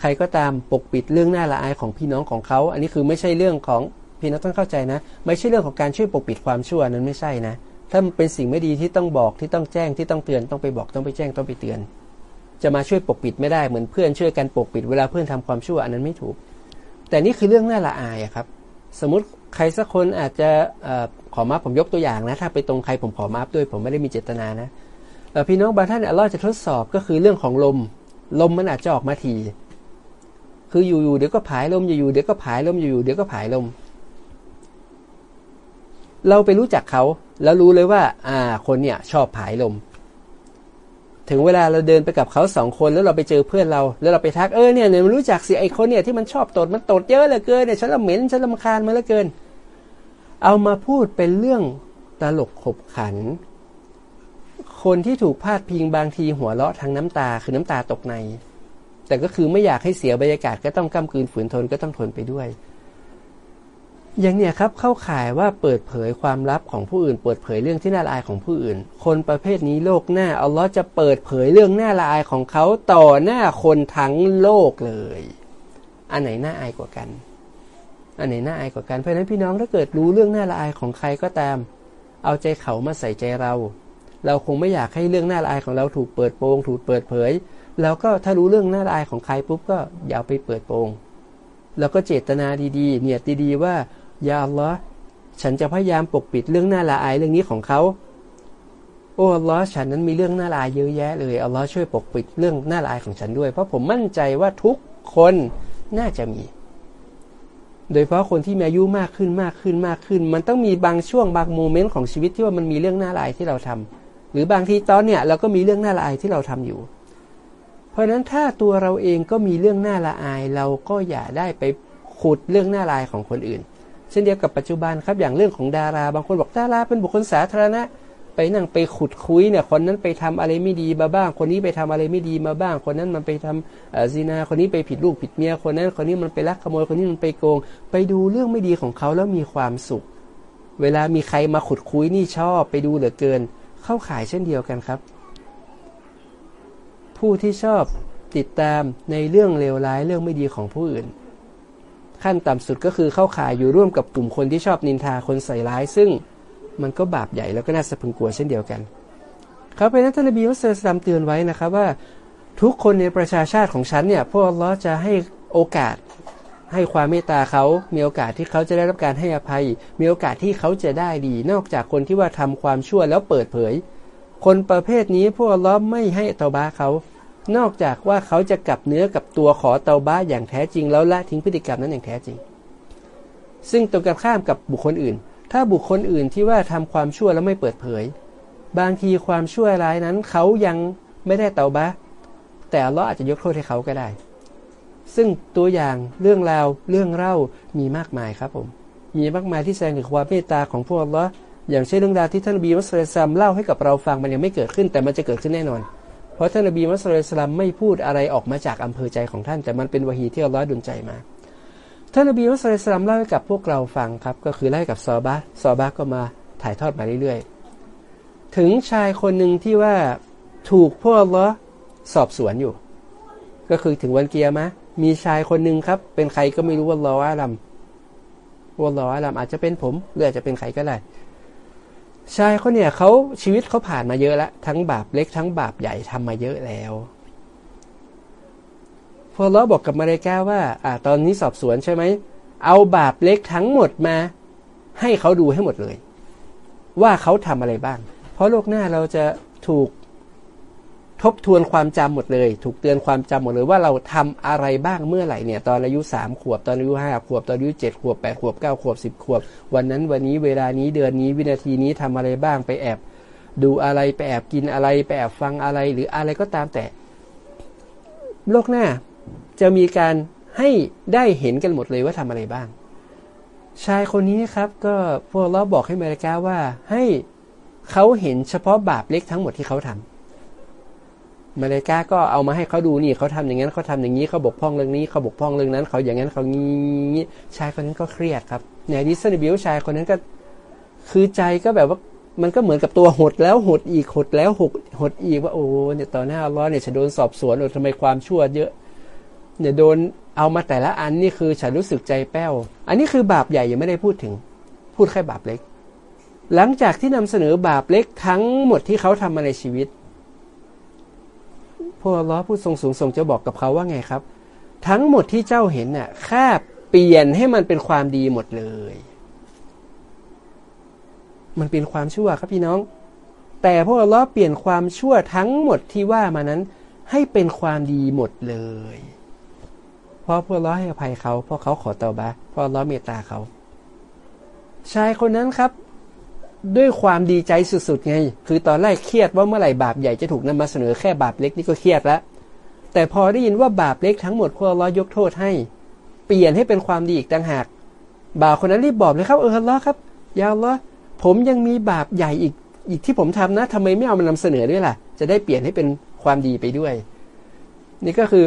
ใครก็ตามปกปิดเรื่องหน้าละอายของพี่น้องของเขา อันนี้คือไม่ใช่เรื่องของพี่น้องต้องเข้าใจนะ ไม่ใช่เรื่องของการช่วยปกปิดความชั่วนั้นไม่ใช่นะ ถ้าเป็นสิ่งไม่ดีที่ต้องบอกที่ต้องแจ้งที่ต้องเตือนต้องไปบอกต้องไปแจ้งต้องไปเตือน จะมาช่วยปกปิดไม่ได้เหมือนเพื่อนช่วยกันปกปิดเวลาเพื่อนทำความชั่วอันนั้นไม่ถูก แต่นี่คือเรื่องหน่าละอายครับ สมมติใครสักคนอาจจะ ขอมาผมยกตัวอย่างนะ ถ้าไปตรงใครผมขอมาด้วย ผมไม่ได้มีเจตนานะพี่น้องบางท่านอัลลอฮ์จะทดสอบก็คือเรื่องของลม ลมมันอาจจะออกมาที คืออยู่ๆเดี๋ยวก็ผายลมอยู่ๆเดี๋ยวก็ผายลมอยู่ๆเดี๋ยวก็ผายลม เราไปรู้จักเขา แล้วรู้เลยว่า อ่า คนเนี่ย ชอบผายลม ถึงเวลาเราเดินไปกับเขาสองคนแล้วเราไปเจอเพื่อนเรา แล้วเราไปทักเออเนี่ยเนี่ยมันรู้จักสิไอคนเนี่ยที่มันชอบตดมันตดเยอะเหลือเกินเนี่ยฉันละเหม็นฉันลำคาญมันเหลือเกิน เอามาพูดเป็นเรื่องตลกขบขัน คนที่ถูกพาดพิงบางทีหัวเราะทางน้ำตาคือน้ำตาตกใน แต่ก็คือไม่อยากให้เสียบรรยากาศก็ต้องกำกืนฝืนทนก็ต้องทนไปด้วย อย่างเนี้ยครับเข้าข่ายว่าเปิดเผยความลับของผู้อื่น เปิดเผยเรื่องที่น่าละอายของผู้อื่น คนประเภทนี้โลกหน้าอัลลอฮ์จะเปิดเผยเรื่องน่าละอายของเขาต่อหน้าคนทั้งโลกเลย อันไหนน่าอายกว่ากัน อันไหนน่าอายกว่ากัน เพราะฉะนั้นพี่น้องถ้าเกิดรู้เรื่องน่าละอายของใครก็ตาม เอาใจเขามาใส่ใจเรา เราคงไม่อยากให้เรื่องน่าละอายของเราถูกเปิดโปงถูกเปิดเผย แล้วก็ถ้ารู้เรื่องน่าละอายของใครปุ๊บก็อย่าไปเปิดโปงแล้วก็เจตนาดีๆ เนี่ยดีๆว่ายาลลอฉันจะพยายามปกปิดเรื่องน่าละอายเรื่องนี้ของเขาโอ้อัลลอฮ์ฉันนั้นมีเรื่องน่าละอายเยอะแยะเลยอัลลอฮ์ช่วยปกปิดเรื่องน่าละอายของฉันด้วย เพราะผมมั่นใจว่าทุกคนน่าจะมี โดยเพราะคนที่มีอายุมากขึ้นมากขึ้นมากขึ้น มันต้องมีบางช่วงบางโมเมนต์ของชีวิตที่ว่ามันมีเรื่องน่าละอายที่เราทำหรือบางทีตอนเนี้ยเราก็มีเรื่องน่าละอายที่เราทำอยู่ เพราะฉะนั้นถ้าตัวเราเองก็มีเรื่องน่าละอาย เราก็อย่าได้ไปขุดเรื่องน่าละอายของคนอื่น เช่นเดียวกับปัจจุบันครับอย่างเรื่องของดารา บางคนบอกดาราเป็นบุคคลสาธารณะ ไปนั่งไปขุดคุยเนี่ย คนนั้นไปทำอะไรไม่ดีมาบ้าง คนนี้ไปทำอะไรไม่ดีมาบ้าง คนนั้นมันไปทำซีนา คนนี้ไปผิดลูกผิดเมีย คนนั้นคนนี้มันไปลักขโมย คนนี้มันไปโกง ไปดูเรื่องไม่ดีของเขาแล้วมีความสุข เวลามีใครมาขุดคุยนี่ชอบไปดูเหลือเกิน เข้าขายเช่นเดียวกันครับ ผู้ที่ชอบติดตามในเรื่องเลวร้ายเรื่องไม่ดีของผู้อื่น ขั้นต่ำสุดก็คือเข้าข่ายอยู่ร่วมกับกลุ่มคนที่ชอบนินทาคนใส่ร้ายซึ่ง มันก็บาปใหญ่แล้วก็น่าสะพึงกลัวเช่นเดียวกันครับเป็นนัท่านนบีมุสลิมเตือนไว้นะครับว่าทุกคนในประชาชาติของฉันเนี่ยพวกเราจะให้โอกาสให้ความเมตตาเขา มีโอกาสที่เขาจะได้รับการให้อภัย มีโอกาสที่เขาจะได้ดี นอกจากคนที่ว่าทำความชั่วแล้วเปิดเผย คนประเภทนี้พวกเราไม่ให้เตาบ้าเขา นอกจากว่าเขาจะกลับเนื้อกับตัวขอเตาบ้าอย่างแท้จริงแล้วละทิ้งพฤติกรรมนั้นอย่างแท้จริง ซึ่งตรงกันข้ามกับบุคคลอื่น ถ้าบุคคลอื่นที่ว่าทำความชั่วแล้วไม่เปิดเผย บางทีความชั่วร้ายนั้นเขายังไม่ได้เตาบ้าแต่เราอาจจะยกโทษให้เขาก็ได้ ซึ่งตัวอย่างเรื่องราวเรื่องเล่ามีมากมายครับผม มีมากมายที่แสดงถึงความเมตตาของพวกเราอย่างเช่นเรื่องราวที่ท่านบีมุสเลิมเล่าให้กับเราฟังมันยังไม่เกิดขึ้นแต่มันจะเกิดขึ้นแน่นอน เพราะท่านบีมุสเลิมไม่พูดอะไรออกมาจากอำเภอใจของท่าน แต่มันเป็นวะฮีที่อัลลอฮ์ดุลใจมา ท่านนบีมุสลิมเล่าให้กับพวกเราฟังครับ ก็คือเล่าให้กับซอบะซอบะก็มาถ่ายทอดมาเรื่อยๆ ถึงชายคนหนึ่งที่ว่าถูกพวกลลอฮ์สอบสวนอยู่ ก็คือถึงวันเกียร์มะมีชายคนหนึ่งครับ เป็นใครก็ไม่รู้ว่าลออาลัมว่าลออาลัมอาจจะเป็นผมหรืออาจจะเป็นใครก็ได้ชายเขาเนี่ยเขาชีวิตเขาผ่านมาเยอะแล้วทั้งบาปเล็กทั้งบาปใหญ่ทำมาเยอะแล้ว พอเราบอกกับมาเรกาว่าอ่า ตอนนี้สอบสวนใช่ไหม เอาบาปเล็กทั้งหมดมา ให้เขาดูให้หมดเลย ว่าเขาทำอะไรบ้าง เพราะโลกหน้าเราจะถูกทบทวนความจำหมดเลย ถูกเตือนความจำหมดเลยว่าเราทำอะไรบ้างเมื่อไหร่เนี่ย ตอนอายุสามขวบ ตอนอายุห้าขวบ ตอนอายุเจ็ดขวบแปดขวบเก้าขวบสิบขวบ วันนั้นวันนี้เวลานี้เดือนนี้วินาทีนี้ทำอะไรบ้างไปแอบ ดูอะไรไปแอบกินอะไรไปแอบฟังอะไร หรืออะไรก็ตามแต่ โลกหน้า จะมีการให้ได้เห็นกันหมดเลยว่าทำอะไรบ้าง ชายคนนี้ครับก็พวกเราบอกให้เมริกาว่าให้เขาเห็นเฉพาะบาปเล็กทั้งหมดที่เขาทำมาเลกาก็เอามาให้เขาดูนี่เขาทำอย่างนั้นเขาทำอย่างนี้เขาบกพร่องเรื่องนี้เขาบกพร่องเรื่องนั้น เขาอย่างนั้นเขางี้ชายคนนั้นก็เครียดครับในดิสนีบิวชายคนนั้นก็คือใจก็แบบว่ามันก็เหมือนกับตัวหดแล้วหดอีกหดแล้วหดหดอีกว่าโอ้เนี่ยต่อหน้าร้อนเนี่ยฉันโดนสอบสวนโอ้ทำไมความชั่วเยอะ เนี่ยโดนเอามาแต่ละอันนี่คือฉันรู้สึกใจแป้ว อันนี้คือบาปใหญ่ยังไม่ได้พูดถึง พูดแค่บาปเล็ก หลังจากที่นำเสนอบาปเล็กทั้งหมดที่เขาทำมาในชีวิตพวกล้อผู้ทรงสูงส่งจะบอกกับเขาว่าไงครับ ทั้งหมดที่เจ้าเห็นน่ะแค่เปลี่ยนให้มันเป็นความดีหมดเลย มันเป็นความชั่วครับพี่น้อง แต่พวกล้อเปลี่ยนความชั่วทั้งหมดที่ว่ามานั้น ให้เป็นความดีหมดเลย เพราะพวกล้อให้อภัยเขาเพราะเขาขอเตาบะเพราะล้อเมตตาเขา ชายคนนั้นครับ ด้วยความดีใจสุดๆไง คือตอนแรกเครียดว่าเมื่อไหร่บาปใหญ่จะถูกนำมาเสนอแค่บาปเล็กนี่ก็เครียดแล้วแต่พอได้ยินว่าบาปเล็กทั้งหมดพวกเรายกโทษให้ เปลี่ยนให้เป็นความดีอีกต่างหากบ่าวคนนั้นรีบบอกเลยครับเออฮัลโหลครับยาวละผมยังมีบาปใหญ่อีกอีกที่ผมทำนะทำไมไม่เอามานำเสนอด้วยล่ะ จะได้เปลี่ยนให้เป็นความดีไปด้วย นี่ก็คือ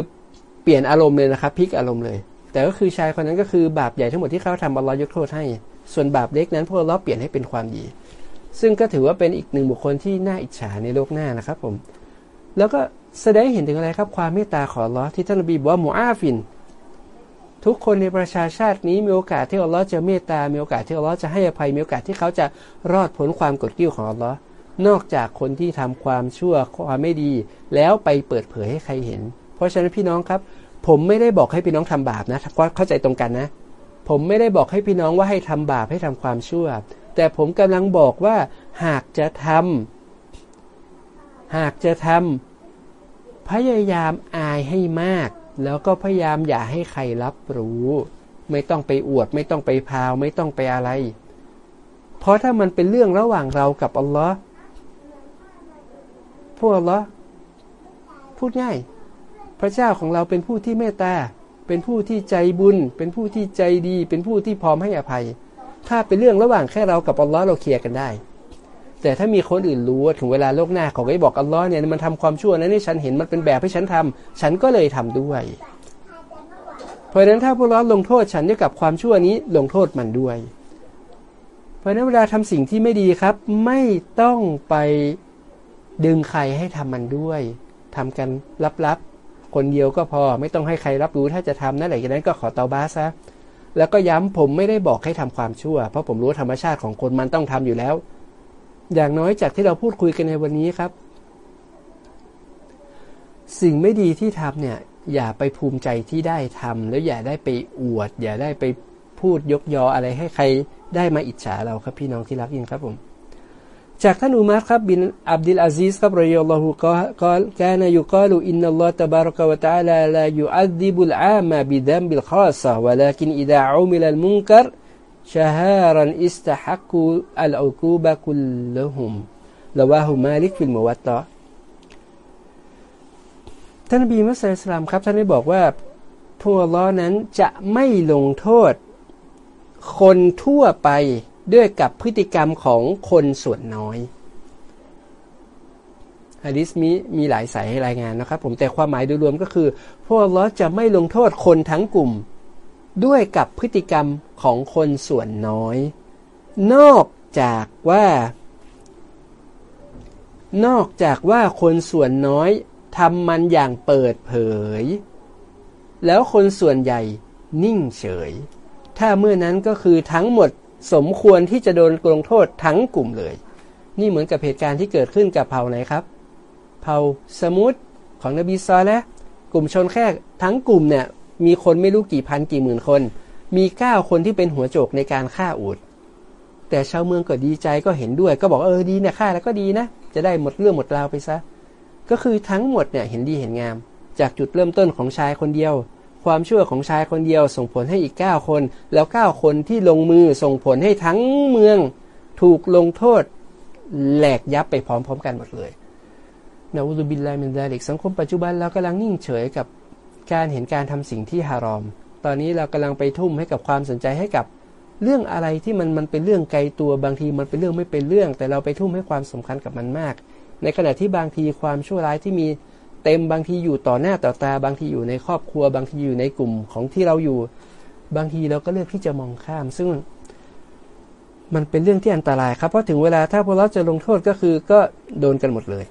เปลี่ยนอารมณ์เลยนะครับพลิกอารมณ์เลย แต่ก็คือชายคนนั้นก็คือบาปใหญ่ทั้งหมดที่เขาทำอัลลอฮ์ยกโทษให้ ส่วนบาปเล็กนั้นพวกเราเปลี่ยนให้เป็นความดี ซึ่งก็ถือว่าเป็นอีกหนึ่งบุคคลที่น่าอิจฉาในโลกหน้านะครับผม แล้วก็แสดงเห็นถึงอะไรครับความเมตตาของอัลลอฮ์ที่ท่านนบีบอกว่ามูอาฟิน ทุกคนในประชาชาตินี้มีโอกาสที่อัลลอฮ์จะเมตตา มีโอกาสที่อัลลอฮ์จะให้อภัย มีโอกาสที่เขาจะรอดพ้นความกดกิ้วของอัลลอฮ์นอกจากคนที่ทำความชั่วความไม่ดี แล้วไปเปิดเผยให้ใครเห็น เพราะฉะนั้นพี่น้องครับ ผมไม่ได้บอกให้พี่น้องทำบาปนะเข้าใจตรงกันนะ ผมไม่ได้บอกให้พี่น้องว่าให้ทำบาปให้ทำความชั่ว แต่ผมกำลังบอกว่าหากจะทำหากจะทำพยายามอายให้มาก แล้วก็พยายามอย่าให้ใครรับรู้ ไม่ต้องไปอวด ไม่ต้องไปพาว ไม่ต้องไปอะไร เพราะถ้ามันเป็นเรื่องระหว่างเรากับอัลลอฮ์พวกอัลลอฮ์พูดง่าย พระเจ้าของเราเป็นผู้ที่เมตตา เป็นผู้ที่ใจบุญ เป็นผู้ที่ใจดี เป็นผู้ที่พร้อมให้อภัย ถ้าเป็นเรื่องระหว่างแค่เรากับอัลลอฮ์เราเคลียร์กันได้ แต่ถ้ามีคนอื่นรู้ถึงเวลาโลกหน้าเขาก็บอกอัลลอฮ์เนี่ยมันทำความชั่วนะนี่ฉันเห็นมันเป็นแบบให้ฉันทำฉันก็เลยทำด้วย เพราะฉะนั้นถ้าพวกเราลงโทษฉันด้วยกับความชั่วนี้ลงโทษมันด้วย เพราะนั้นเวลาทำสิ่งที่ไม่ดีครับ ไม่ต้องไปดึงใครให้ทำมันด้วยทำกันลับๆ คนเดียวก็พอไม่ต้องให้ใครรับรู้ถ้าจะทำนั่นแหละจากนั้นก็ขอเตาบ้าซะแล้วก็ย้ำผมไม่ได้บอกให้ทำความชั่ว เพราะผมรู้ธรรมชาติของคนมันต้องทำอยู่แล้ว อย่างน้อยจากที่เราพูดคุยกันในวันนี้ครับ สิ่งไม่ดีที่ทำเนี่ย อย่าไปภูมิใจที่ได้ทำแล้วอย่าได้ไปอวด อย่าได้ไปพูดยกยออะไรให้ใครได้มาอิจฉาเราครับพี่น้องที่รักยิ่งครับผม จากท่านอุมัรครับบินอับดิลอาซิสครับرضي الله عنه ก็ก็ كان يقال إن الله تبارك وتعالى لا يعذب العامة بذنب الخاصة ولكن إذا عمل المنكر جهارا استحقوا العقوبة كلهمลฮุมละวะฮุมาลิกฟิลมุวัตตะท่านนบีมุสยิดสลิมครับท่านได้บอกว่าพวกล้อนั้นจะไม่ลงโทษ คนทั่วไป ด้วยกับพฤติกรรมของคนส่วนน้อยฮะดิษมีมีหลายสายให้รายงานนะครับ ผมแต่ความหมายโดยรวมก็คือ พวกเราจะไม่ลงโทษคนทั้งกลุ่ม ด้วยกับพฤติกรรมของคนส่วนน้อย นอกจากว่า นอกจากว่าคนส่วนน้อยทำมันอย่างเปิดเผย แล้วคนส่วนใหญ่นิ่งเฉย ถ้าเมื่อนั้นก็คือทั้งหมด สมควรที่จะโดนลงโทษทั้งกลุ่มเลย นี่เหมือนกับเหตุการณ์ที่เกิดขึ้นกับเผ่าไหนครับ เผ่าสมุทของนบีซอและกลุ่มชนแค่ทั้งกลุ่มเนี่ยมีคนไม่รู้กี่พันกี่หมื่นคน มีเก้าคนที่เป็นหัวโจกในการฆ่าอูดแต่ชาวเมืองก็ดีใจก็เห็นด้วย ก็บอกเออดีเนี่ยฆ่าแล้วก็ดีนะ จะได้หมดเรื่องหมดราวไปซะ ก็คือทั้งหมดเนี่ยเห็นดีเห็นงาม จากจุดเริ่มต้นของชายคนเดียว ความชั่วของชายคนเดียวส่งผลให้อีก 9 คน แล้ว 9 คนที่ลงมือส่งผลให้ทั้งเมืองถูกลงโทษแหลกยับไปพร้อมๆกันหมดเลยนะอุบิลลมินดาลิกสังคมปัจจุบันเรากำลังนิ่งเฉยกับการเห็นการทำสิ่งที่ฮารอม ตอนนี้เรากำลังไปทุ่มให้กับความสนใจให้กับเรื่องอะไรที่มันมันเป็นเรื่องไกลตัวบางทีมันเป็นเรื่องไม่เป็นเรื่อง แต่เราไปทุ่มให้ความสำคัญกับมันมาก ในขณะที่บางทีความชั่วร้ายที่มี เต็มบางทีอยู่ต่อหน้าต่อตา บางทีอยู่ในครอบครัว บางทีอยู่ในกลุ่มของที่เราอยู่ บางทีเราก็เลือกที่จะมองข้าม ซึ่งมันเป็นเรื่องที่อันตรายครับเพราะถึงเวลาถ้าพวกเราจะลงโทษก็คือก็โดนกันหมดเลย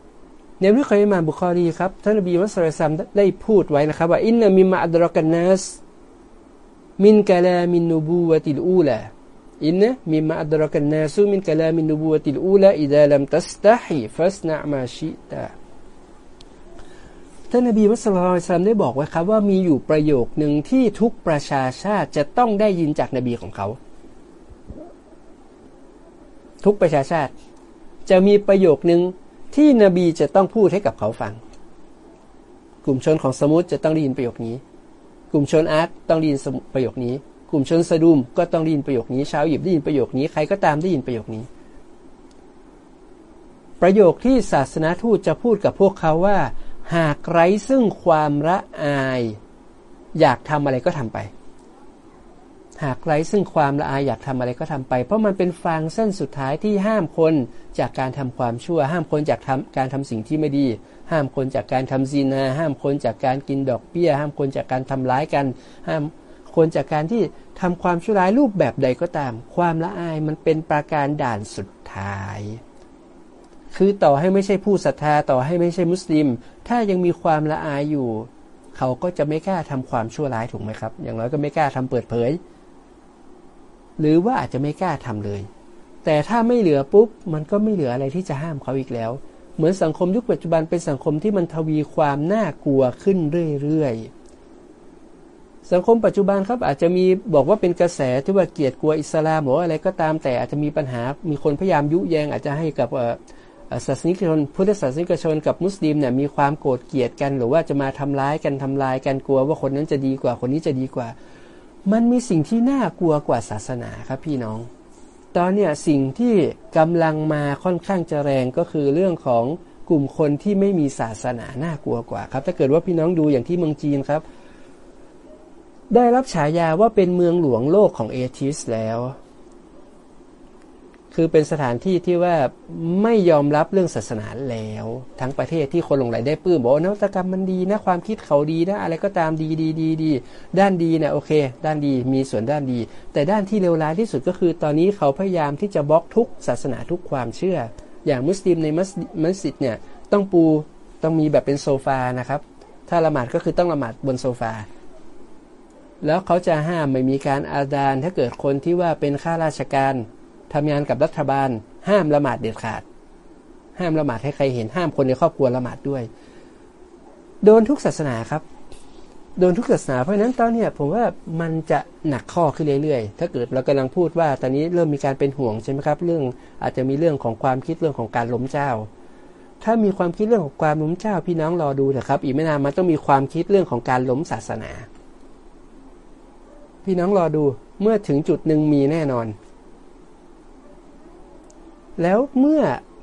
ในเรื่องของอิมามบุคอรีครับท่านนบีมุฮัมมัดได้พูดไว้นะครับ ว่าإن مما أدرك الناس من كلام النبوة الأولى إن مما أدرك الناس من كلام النبوة الأولى إذا لم تستحي فاصنع ما شئت ท่านนบีมุฮัมมัดได้บอกไว้ครับว่ามีอยู่ประโยคหนึ่งที่ทุกประชาชาติจะต้องได้ยินจากนบีของเขา ทุกประชาชาติ จะมีประโยคหนึ่งที่นบีจะต้องพูดให้กับเขาฟัง กลุ่มชนของสมุทจะต้องได้ยินประโยคนี้ กลุ่มชนอาร์ตต้องได้ยินประโยคนี้ กลุ่มชนสะดุมก็ต้องได้ยินประโยคนี้ชาวหยิบได้ยินประโยคนี้ใครก็ตามได้ยินประโยคนี้ ประโยคที่ศาสนาทูตจะพูดกับพวกเขาว่า หากไร้ซึ่งความละอาย อยากทำอะไรก็ทำไป หากไร้ซึ่งความละอายอยากทำอะไรก็ทำไป เพราะมันเป็นฟางเส้นสุดท้ายที่ห้ามคนจากการทำความชั่ว ห้ามคนจากทการทำสิ่งที่ไม่ดี ห้ามคนจากการทำซีนา ห้ามคนจากการกินดอกเบี้ย ห้ามคนจากการทำร้ายกัน ห้ามคนจากการที่ทำความชั่วร้ายรูปแบบใดก็ตาม ความละอายมันเป็นประการด่านสุดท้าย คือต่อให้ไม่ใช่ผู้ศรัทธาต่อให้ไม่ใช่มุสลิม ถ้ายังมีความละอายอยู่ เขาก็จะไม่กล้าทำความชั่วร้ายถูกไหมครับ อย่างน้อยก็ไม่กล้าทำเปิดเผย หรือว่าอาจจะไม่กล้าทำเลย แต่ถ้าไม่เหลือปุ๊บ มันก็ไม่เหลืออะไรที่จะห้ามเขาอีกแล้ว เหมือนสังคมยุคปัจจุบันเป็นสังคมที่มันทวีความน่ากลัวขึ้นเรื่อยๆสังคมปัจจุบันครับอาจจะมีบอกว่าเป็นกระแสที่ว่าเกลียดกลัวอิสลามหรืออะไรก็ตามแต่อาจจะมีปัญหามีคนพยายามยุแยงอาจจะให้กับ ศาสนิกชนพุทธศาสนิกชนกับมุสลิมเนี่ยมีความโกรธเกลียดกัน หรือว่าจะมาทำร้ายกันทำลายกันกลัวว่าคนนั้นจะดีกว่าคนนี้จะดีกว่า มันมีสิ่งที่น่ากลัวกว่าศาสนาครับพี่น้อง ตอนเนี้ยสิ่งที่กำลังมาค่อนข้างจะแรงก็คือเรื่องของกลุ่มคนที่ไม่มีศาสนาน่ากลัวกว่าครับ ถ้าเกิดว่าพี่น้องดูอย่างที่เมืองจีนครับ ได้รับฉายาว่าเป็นเมืองหลวงโลกของเอทิสแล้ว คือเป็นสถานที่ที่ว่าไม่ยอมรับเรื่องศาสนาแล้ว ทั้งประเทศที่คนหลงไหลได้ปื้มบอกนวัตกรรมมันดีนะความคิดเขาดีนะอะไรก็ตามดีดีดีดีด้านดีเนี่ยโอเค ด้านดีมีส่วนด้านดี แต่ด้านที่เลวร้ายที่สุดก็คือตอนนี้เขาพยายามที่จะบล็อกทุกศาสนาทุกความเชื่อ อย่างมุสลิมในมัสยิดเนี่ยต้องปูต้องมีแบบเป็นโซฟานะครับ ถ้าละหมาดก็คือต้องละหมาดบนโซฟาแล้วเขาจะห้ามไม่มีการอาดานถ้าเกิดคนที่ว่าเป็นข้าราชการ ทำงานกับรัฐบาล ห้ามละหมาดเด็ดขาด ห้ามละหมาดให้ใครเห็นห้ามคนในครอบครัวละหมาดด้วย โดนทุกศาสนาครับ โดนทุกศาสนาเพราะนั้นตอนนี้ผมว่ามันจะหนักข้อขึ้นเรื่อยๆ ถ้าเกิดเรากำลังพูดว่า ตอนนี้เริ่มมีการเป็นห่วงใช่ไหมครับ เรื่องอาจจะมีเรื่องของความคิดเรื่องของการล้มเจ้า ถ้ามีความคิดเรื่องของความล้มเจ้าพี่น้องรอดูนะครับ อีกไม่นานมันต้องมีความคิดเรื่องของการล้มศาสนา พี่น้องรอดูเมื่อถึงจุดหนึ่งมีแน่นอน แล้วเมื่อ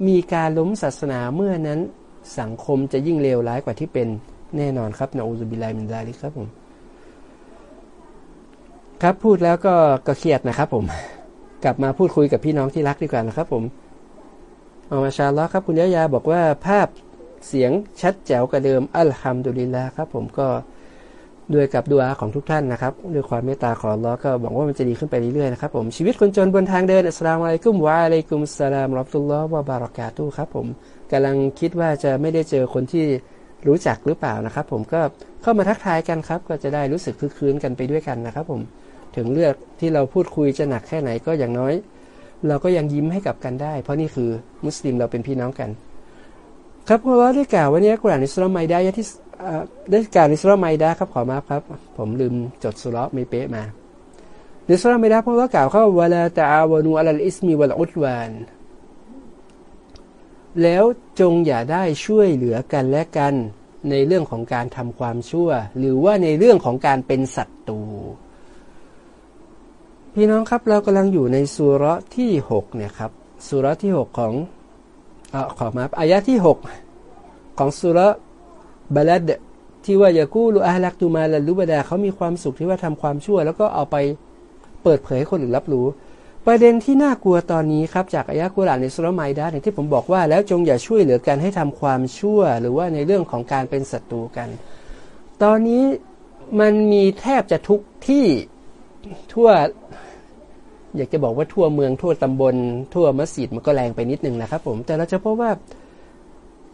มีการล้มศาสนาเมื่อนั้นสังคมจะยิ่งเลวร้ายกว่าที่เป็นแน่นอนครับนะอูซุบิไลมินดาลิครับผมครับพูดแล้วก็ก็เครียดนะครับผม กลับมาพูดคุยกับพี่น้องที่รักดีกว่านะครับผมเอามาชาล้อครับ คุณยะยาบอกว่าภาพเสียงชัดแจ๋วกว่าเดิมอัลฮัมดุลิลละครับผมก็ ด้วยกับดูอาของทุกท่านนะครับ ด้วยความเมตตาของล้อก็หวังว่ามันจะดีขึ้นไปเรื่อยๆนะครับผมชีวิตคนจนบนทางเดินอัสลามอะลัยกุมวะอะลัยกุมสลามรับตุลลอฮ์วะบารอกาตุครับผมกำลังคิดว่าจะไม่ได้เจอคนที่รู้จักหรือเปล่านะครับ ผมก็เข้ามาทักทายกันครับ ก็จะได้รู้สึกคึกคืนกันไปด้วยกันนะครับ ผมถึงเลือกที่เราพูดคุยจะหนักแค่ไหนก็อย่างน้อย เราก็ยังยิ้มให้กับกันได้ เพราะนี่คือมุสลิมเราเป็นพี่น้องกัน ครับเพราะว่าได้กล่าววันนี้กุรานอิสลามไมดายะที่ ได้กล่าวอิสลามไมดาครับขอมาครับ ผมลืมจดสุรไม่เป๊ะมาอิสลามไมดาเพราะว่ากล่าวเข้าวลาตาวนูอัลอิสมีวัลอุตวาน แล้วจงอย่าได้ช่วยเหลือกันและกันในเรื่องของการทำความชั่ว หรือว่าในเรื่องของการเป็นศัตรูพี่น้องครับเรากำลังอยู่ในสุรที่6เนี่ยครับสุรที่ 6 ของอขอมาอายะที่ 6 ของสุร บาลดที่ว่ายากู้ลูอาลักตูมาลลุบดาเขามีความสุขที่ว่าทำความชั่ว แล้วก็เอาไปเปิดเผยให้คนอื่นรับรู้ ประเด็นที่น่ากลัวตอนนี้ครับจากอายะกุรานในสุรไมดาเนี่ยที่ผมบอกว่าแล้วจงอย่าช่วยเหลือกันให้ทำความชั่ว หรือว่าในเรื่องของการเป็นศัตรูกัน ตอนนี้มันมีแทบจะทุกที่ทั่ว อยากจะบอกว่าทั่วเมืองทั่วตำบล ทั่วมัสยิดมันก็แรงไปนิดนึงนะครับ ผมแต่เราจะพบว่า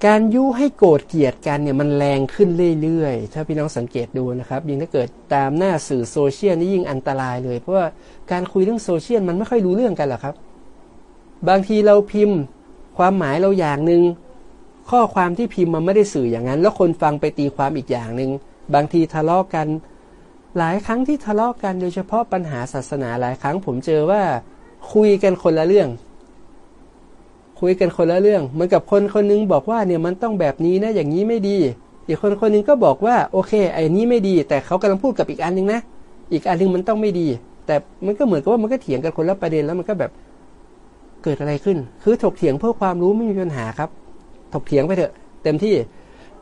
การยุให้โกรธเกลียดกันเนี่ยมันแรงขึ้นเรื่อยๆ ถ้าพี่น้องสังเกตดูนะครับ ยิ่งถ้าเกิดตามหน้าสื่อโซเชียลนี่ยิ่งอันตรายเลย เพราะว่าการคุยเรื่องโซเชียลมันไม่ค่อยรู้เรื่องกันหรอกครับ บางทีเราพิมพ์ความหมายเราอย่างหนึ่งข้อความที่พิมพ์มันไม่ได้สื่ออย่างนั้น แล้วคนฟังไปตีความอีกอย่างหนึ่งบางทีทะเลาะกกัน หลายครั้งที่ทะเลาะกันโดยเฉพาะปัญหาศาสนาหลายครั้งผมเจอว่าคุยกันคนละเรื่อง คุยกันคนละเรื่อง เหมือนกับคนคนนึงบอกว่าเนี่ยมันต้องแบบนี้นะอย่างนี้ไม่ดี อีกคนคนนึงก็บอกว่าโอเคไอ้นี้ไม่ดี แต่เขากำลังพูดกับอีกอันนึงนะ อีกอันนึงมันต้องไม่ดี แต่มันก็เหมือนกับว่ามันก็เถียงกันคนละประเด็นแล้วมันก็แบบเกิดอะไรขึ้น คือถกเถียงเพื่อความรู้ไม่มีปัญหาครับ ถกเถียงไปเถอะ เต็มที่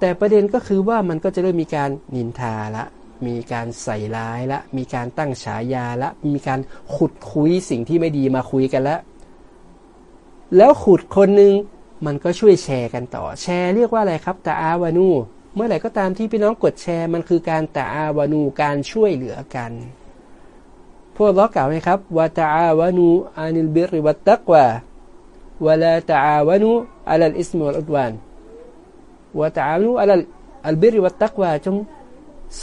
แต่ประเด็นก็คือว่ามันก็จะเริ่มมีการนินทาละ มีการใส่ร้ายละ มีการตั้งฉายาละ มีการขุดคุยสิ่งที่ไม่ดีมาคุยกันแล้ว แล้วขุดคนหนึ่งมันก็ช่วยแชร์กันต่อแชร์เรียกว่าอะไรครับตาอาวานูเมื่อไหร่ก็ตามที่พี่น้องกดแชร์มันคือการตาอาวานูการช่วยเหลือกัน พวกเรากล่าวไหมครับว่าตาอาวานูอานิลบิริวัตตักวาวลาตาอาวานูอัลลอิสมุลอุดวานวะตาอาวานูอัลลบิริวัตตักวาจง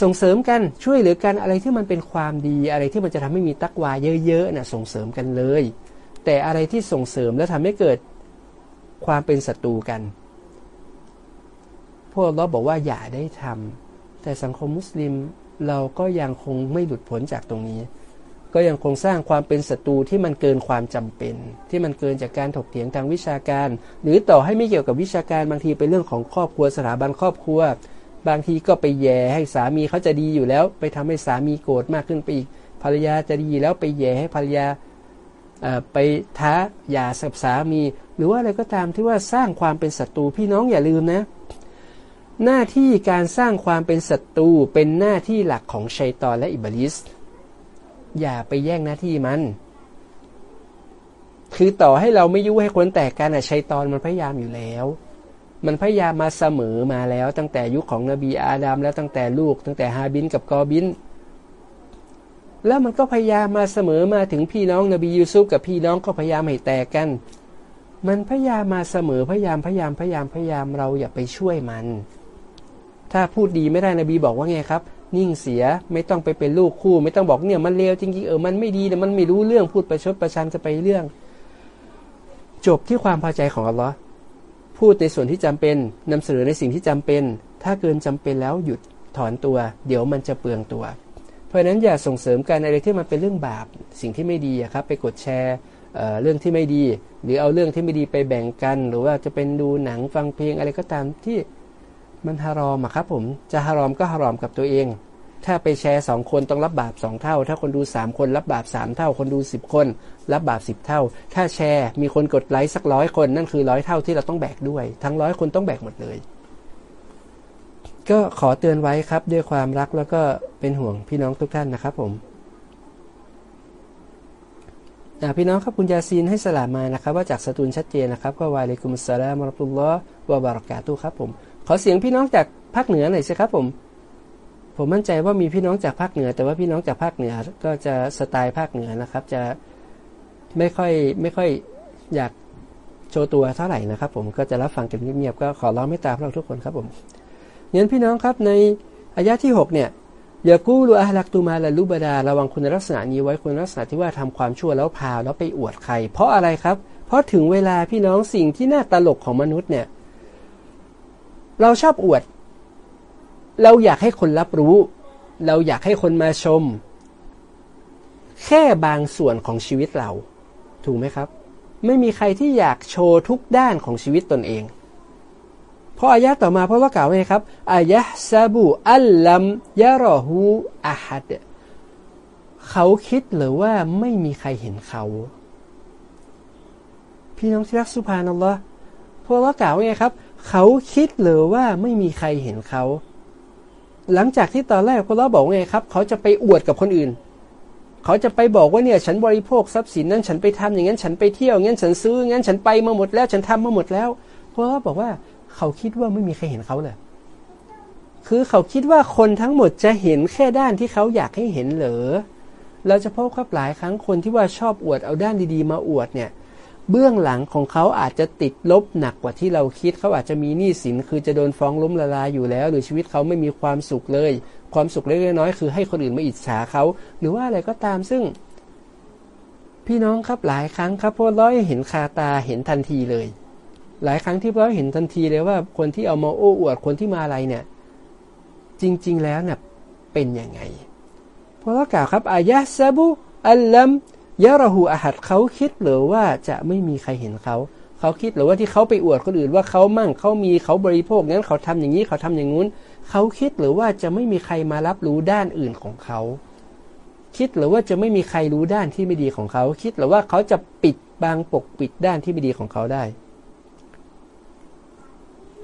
ส่งเสริมกันช่วยเหลือกันอะไรที่มันเป็นความดีอะไรที่มันจะทำให้มีตักวาเยอะๆน่ะส่งเสริมกันเลย แต่อะไรที่ส่งเสริมแล้วทำให้เกิดความเป็นศัตรูกัน พวกเราบอกว่าอย่าได้ทำแต่สังคมมุสลิมเราก็ยังคงไม่หลุดพ้นจากตรงนี้ ก็ยังคงสร้างความเป็นศัตรูที่มันเกินความจำเป็น ที่มันเกินจากการถกเถียงทางวิชาการ หรือต่อให้ไม่เกี่ยวกับวิชาการบางทีเป็นเรื่องของครอบครัวสถาบันครอบครัว บางทีก็ไปแย่ให้สามีเขาจะดีอยู่แล้ว ไปทำให้สามีโกรธมากขึ้นไปอีกภรรยาจะดีแล้วไปแย่ให้ภรรยา ไปท้าย่าสับสามี หรือว่าอะไรก็ตามที่ว่าสร้างความเป็นศัตรูพี่น้องอย่าลืมนะ หน้าที่การสร้างความเป็นศัตรูเป็นหน้าที่หลักของชัยตอนและอิบลิส อย่าไปแย่งหน้าที่มัน คือต่อให้เราไม่ยุให้คนแตกกันอะชัยตอนมันพยายามอยู่แล้วมันพยายามมาเสมอมาแล้วตั้งแต่ยุคของนบีอาดามแล้วตั้งแต่ลูก ตั้งแต่ฮาบินกับกอบิน แล้วมันก็พยายามมาเสมอมาถึงพี่น้องนบียูซุฟกับพี่น้องก็พยายามให้แตกกัน มันพยายามมาเสมอพยายามพยายามพยายามพยายามเราอย่าไปช่วยมัน ถ้าพูดดีไม่ได้นบีบอกว่าไงครับ นิ่งเสียไม่ต้องไปเป็นลูกคู่ ไม่ต้องบอกเนี่ยมันเลวจริงๆเออมันไม่ดีแต่มันไม่รู้เรื่องพูดประชดประชันจะไปเรื่อง จบที่ความพอใจของอัลลอฮ์พูดในส่วนที่จำเป็นนำเสนอในสิ่งที่จำเป็น ถ้าเกินจำเป็นแล้วหยุดถอนตัว เดี๋ยวมันจะเปลืองตัว เพราะฉะนั้นอย่าส่งเสริมการอะไรที่มันเป็นเรื่องบาปสิ่งที่ไม่ดีครับไปกดแชร์เรื่องที่ไม่ดี หรือเอาเรื่องที่ไม่ดีไปแบ่งกัน หรือว่าจะเป็นดูหนังฟังเพลงอะไรก็ตามที่มันฮารอมครับผมจะฮารอมก็ฮารอมกับตัวเอง ถ้าไปแชร์สองคนต้องรับบาปสองเท่า ถ้าคนดูสามคนรับบาปสามเท่า คนดูสิบคน รับบาปสิบเท่า ถ้าแชร์มีคนกดไลค์สักร้อยคนนั่นคือร้อยเท่าที่เราต้องแบกด้วย ทั้งร้อยคนต้องแบกหมดเลย ก็ขอเตือนไว้ครับด้วยความรักแล้วก็เป็นห่วงพี่น้องทุกท่านนะครับผมพี่น้องครับคุณยาซีนให้สลามมานะครับ ว่าจากสตูลชัดเจนนะครับก็วายเลกุมสลามรตุลลอฮ์วะบารกาตุครับผม ขอเสียงพี่น้องจากภาคเหนือหน่อยสิครับผม ผมมั่นใจว่ามีพี่น้องจากภาคเหนือ แต่ว่าพี่น้องจากภาคเหนือก็จะสไตล์ภาคเหนือนะครับ จะไม่ค่อยไม่ค่อยอยากโชว์ตัวเท่าไหร่นะครับ ผมก็จะรับฟังกันเงียบๆก็ขอร้องไม่ตามเราทุกคนครับผม งั้นพี่น้องครับในอายะที่ 6 เนี่ยอย่ากู้ลูอาลักตูมาละลุบดาระวังคุณลักษณะนี้ไว้คุณลักษณะที่ว่าทำความชั่วแล้วพาแล้วไปอวดใคร เพราะอะไรครับ เพราะถึงเวลาพี่น้องสิ่งที่น่าตลกของมนุษย์เนี่ย เราชอบอวด เราอยากให้คนรับรู้ เราอยากให้คนมาชม แค่บางส่วนของชีวิตเรา ถูกไหมครับ ไม่มีใครที่อยากโชว์ทุกด้านของชีวิตตนเอง พราะอายะต่อมาเพราะว่ากล่าวไงครับอายะซาบูอัลลัมยารอฮูอาฮัดเขาคิดหรือว่าไม่มีใครเห็นเขา พี่น้องที่รักสุภานัลลอฮ์พวกเรากล่าวไงครับ เขาคิดหรือว่าไม่มีใครเห็นเขา หลังจากที่ตอนแรกพวกเราบอกไงครับ เขาจะไปอวดกับคนอื่นเขาจะไปบอกว่าเนี่ยฉันบริโภคทรัพย์สินนั้นฉันไปทำอย่างนั้นฉันไปเที่ยวงั้นฉันซื้องั้นฉันไปมาหมดแล้วฉันทำมาหมดแล้วพวกเราบอกว่า เขาคิดว่าไม่มีใครเห็นเขาเลย คือเขาคิดว่าคนทั้งหมดจะเห็นแค่ด้านที่เขาอยากให้เห็นเหรอเราจะพบครับหลายครั้งคนที่ว่าชอบอวดเอาด้านดีๆ มาอวดเนี่ย เบื้องหลังของเขาอาจจะติดลบหนักกว่าที่เราคิด เขาอาจจะมีหนี้สินคือจะโดนฟ้องล้มละลายอยู่แล้ว หรือชีวิตเขาไม่มีความสุขเลย ความสุขเล็กน้อยคือให้คนอื่นมาอิจฉาเขา หรือว่าอะไรก็ตามซึ่ง พี่น้องครับหลายครั้งครับพวกร้อยเห็นคาตาเห็นทันทีเลย หลายครั้งที่เราเห็นทันทีเลยว่าคนที่เอามาโอ้อวดคนที่มาอะไรเนี่ย จริง ๆ แล้วเนี่ยเป็นยังไงเพราะว่ากล่าวครับอายะซาบุอัลลัมยะรหูอาหัดเขาคิดหรือว่าจะไม่มีใครเห็นเขา เขาคิดหรือว่าที่เขาไปอวดคนอื่นว่าเขามั่งเขามีเขาบริโภคงั้นเขาทำอย่างนี้เขาทำอย่างงู้น เขาคิดหรือว่าจะไม่มีใครมารับรู้ด้านอื่นของเขา คิดหรือว่าจะไม่มีใครรู้ด้านที่ไม่ดีของเขา คิดหรือว่าเขาจะปิดบางปกปิดด้านที่ไม่ดีของเขาได้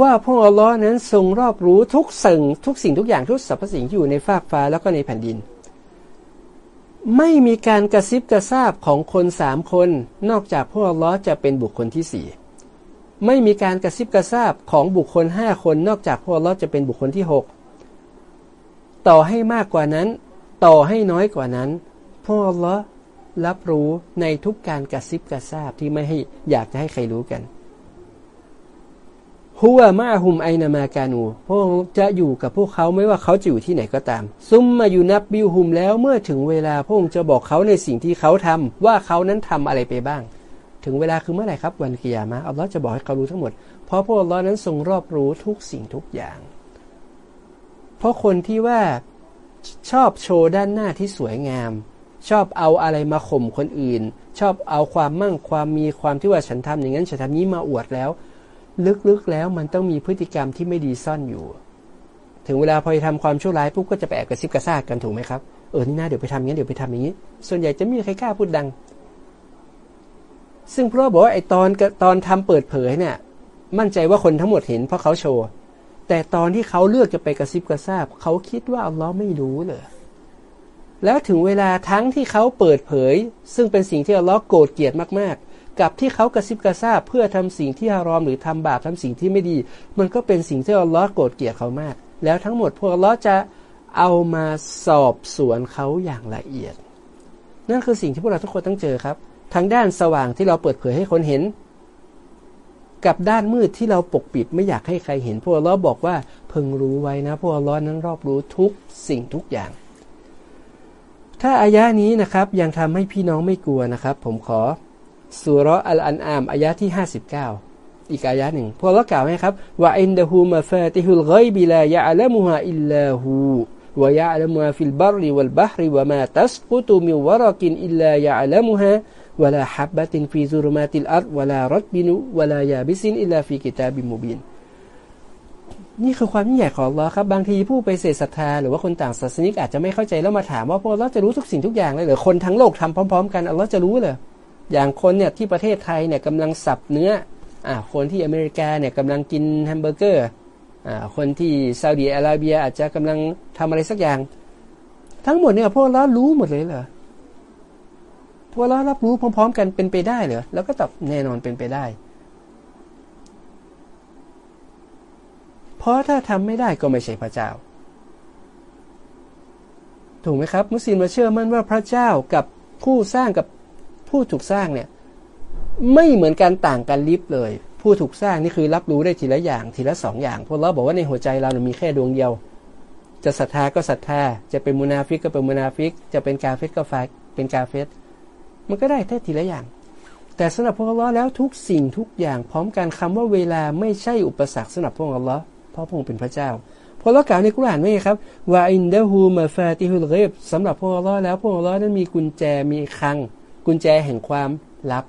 ว่าพระอัลลอฮ์นั้นทรงรอบรู้ทุกสิ่งทุกสิ่งทุกอย่างทุกสรรพสิ่งที่อยู่ในฟากฟ้าแล้วก็ในแผ่นดิน ไม่มีการกระซิบกระซาบของคนสามคน นอกจากพระอัลลอฮ์จะเป็นบุคคลที่สี่ไม่มีการกระซิบกระซาบของบุคคลห้าคนนอกจากพระอัลลอฮ์จะเป็นบุคคลที่หกต่อให้มากกว่านั้น ต่อให้น้อยกว่านั้นพระอัลลอฮ์รับรู้ในทุกการกระซิบกระซาบที่ไม่ให้อยากจะให้ใครรู้กัน ฮุวมาฮุมไอนามาการูพระองค์จะอยู่กับพวกเขาไม่ว่าเขาจะอยู่ที่ไหนก็ตาม ซุมมาอยู่นับบิวฮุมแล้วเมื่อถึงเวลาพระองค์จะบอกเขาในสิ่งที่เขาทำว่าเขานั้นทำอะไรไปบ้าง ถึงเวลาคือเมื่อไหร่ครับวันกิยามะอัลลอฮ์จะบอกให้เขารู้ทั้งหมด เพราะพระองค์นั้นทรงรอบรู้ทุกสิ่งทุกอย่าง เพราะคนที่ว่าชอบโชว์ด้านหน้าที่สวยงาม ชอบเอาอะไรมาข่มคนอื่น ชอบเอาความมั่งความมีความที่ว่าฉันทำอย่างนั้นฉันทำนี้มาอวดแล้ว ลึกๆแล้วมันต้องมีพฤติกรรมที่ไม่ดีซ่อนอยู่ ถึงเวลาพอจะทำความชั่วร้ายปุ๊บก็จะไปแอบกระซิบกระซากกันถูกไหมครับเออนี่นะเดี๋ยวไปทำอย่างนี้เดี๋ยวไปทำอย่างนี้ ส่วนใหญ่จะไม่มีใครกล้าพูดดัง ซึ่งเพราะบอกว่าไอ้ตอนตอนทำเปิดเผยเนี่ย มั่นใจว่าคนทั้งหมดเห็นเพราะเขาโชว์แต่ตอนที่เขาเลือกจะไปกระซิบกระซาบเขาคิดว่าอัลลอฮ์ไม่รู้เลยแล้วถึงเวลาทั้งที่เขาเปิดเผย ซึ่งเป็นสิ่งที่อัลลอฮ์โกรธเกลียดมาก กับที่เขากระซิบกระซาบเพื่อทำสิ่งที่ฮารอมหรือทำบาปทำสิ่งที่ไม่ดี มันก็เป็นสิ่งที่อัลลอฮ์โกรธเกลียดเขามาก แล้วทั้งหมดพวกอัลลอฮ์จะเอามาสอบสวนเขาอย่างละเอียด นั่นคือสิ่งที่พวกเราทุกคนต้องเจอครับ ทั้งด้านสว่างที่เราเปิดเผยให้คนเห็น กับด้านมืดที่เราปกปิดไม่อยากให้ใครเห็น พวกอัลลอฮ์บอกว่าเพิ่งรู้ไว้นะพวกอัลลอฮ์นั้นรอบรู้ทุกสิ่งทุกอย่าง ถ้าอายะนี้นะครับยังทำให้พี่น้องไม่กลัวนะครับ ผมขอ สุรอัลอันอามอายะที่ 59 อีกอายะหนึ่งพวกเรากล่าวไหมครับว่าอินดะฮูมาฟาติฮุลไกบิลายะอัลมุฮาอิลลาฮู ويعلم ما في البر والبحر وما تسقط من ورق إلا يعلمها ولا حبة في ظلمات الأرض ولا رطب ولا يابس إلا في كتاب مبين นี่คือความยิ่งใหญ่ของเราครับ บางทีผู้ไปเสศรัทธาหรือว่าคนต่างศาสนิกอาจจะไม่เข้าใจแล้วมาถามว่าพวกเราจะรู้ทุกสิ่งทุกอย่างเลยหรือคนทั้งโลกทำพร้อม ๆ กันเราจะรู้เลยอ อย่างคนเนี่ยที่ประเทศไทยเนี่ยกำลังสับเนื้ออ่าคนที่อเมริกาเนี่ยกำลังกินแฮมเบอร์เกอร์อ่าคนที่ซาอุดีอาระเบียอาจจะกำลังทำอะไรสักอย่าง ทั้งหมดเนี่ยพระเจ้ารู้หมดเลยเหรอพวกเรารับรู้พร้อม ๆ กันเป็นไปได้เหรอแล้วก็ตอบแน่นอนเป็นไปได้ เพราะถ้าทำไม่ได้ก็ไม่ใช่พระเจ้า ถูกไหมครับ มุสลิมเราเชื่อมั่นว่าพระเจ้ากับผู้สร้างกับ ผู้ถูกสร้างเนี่ยไม่เหมือนกันต่างกันลิบเลย ผู้ถูกสร้างนี่คือรับรู้ได้ทีละอย่างทีละสองอย่างพวกเราบอกว่าในหัวใจเรามีแค่ดวงเดียว จะศรัทธาก็ศรัทธา จะเป็นมุนาฟิกก็เป็นมุนาฟิก จะเป็นกาเฟรก็ฟาเป็นกาเฟรมันก็ได้แค่ทีละอย่าง แต่สำหรับพระเจ้าแล้วทุกสิ่งทุกอย่างพร้อมกันคำว่าเวลาไม่ใช่อุปสรรคสำหรับพระเจ้าเพราะพระองค์เป็นพระเจ้าพระเจ้ากล่าวในกุรานว่าไงครับว่าอินเดฮูมาฟาติฮุลเรบสำหรับพวกเราแล้วพวกเรานั้นมีกุญแจมีคลัง กุญแจแห่งความลับ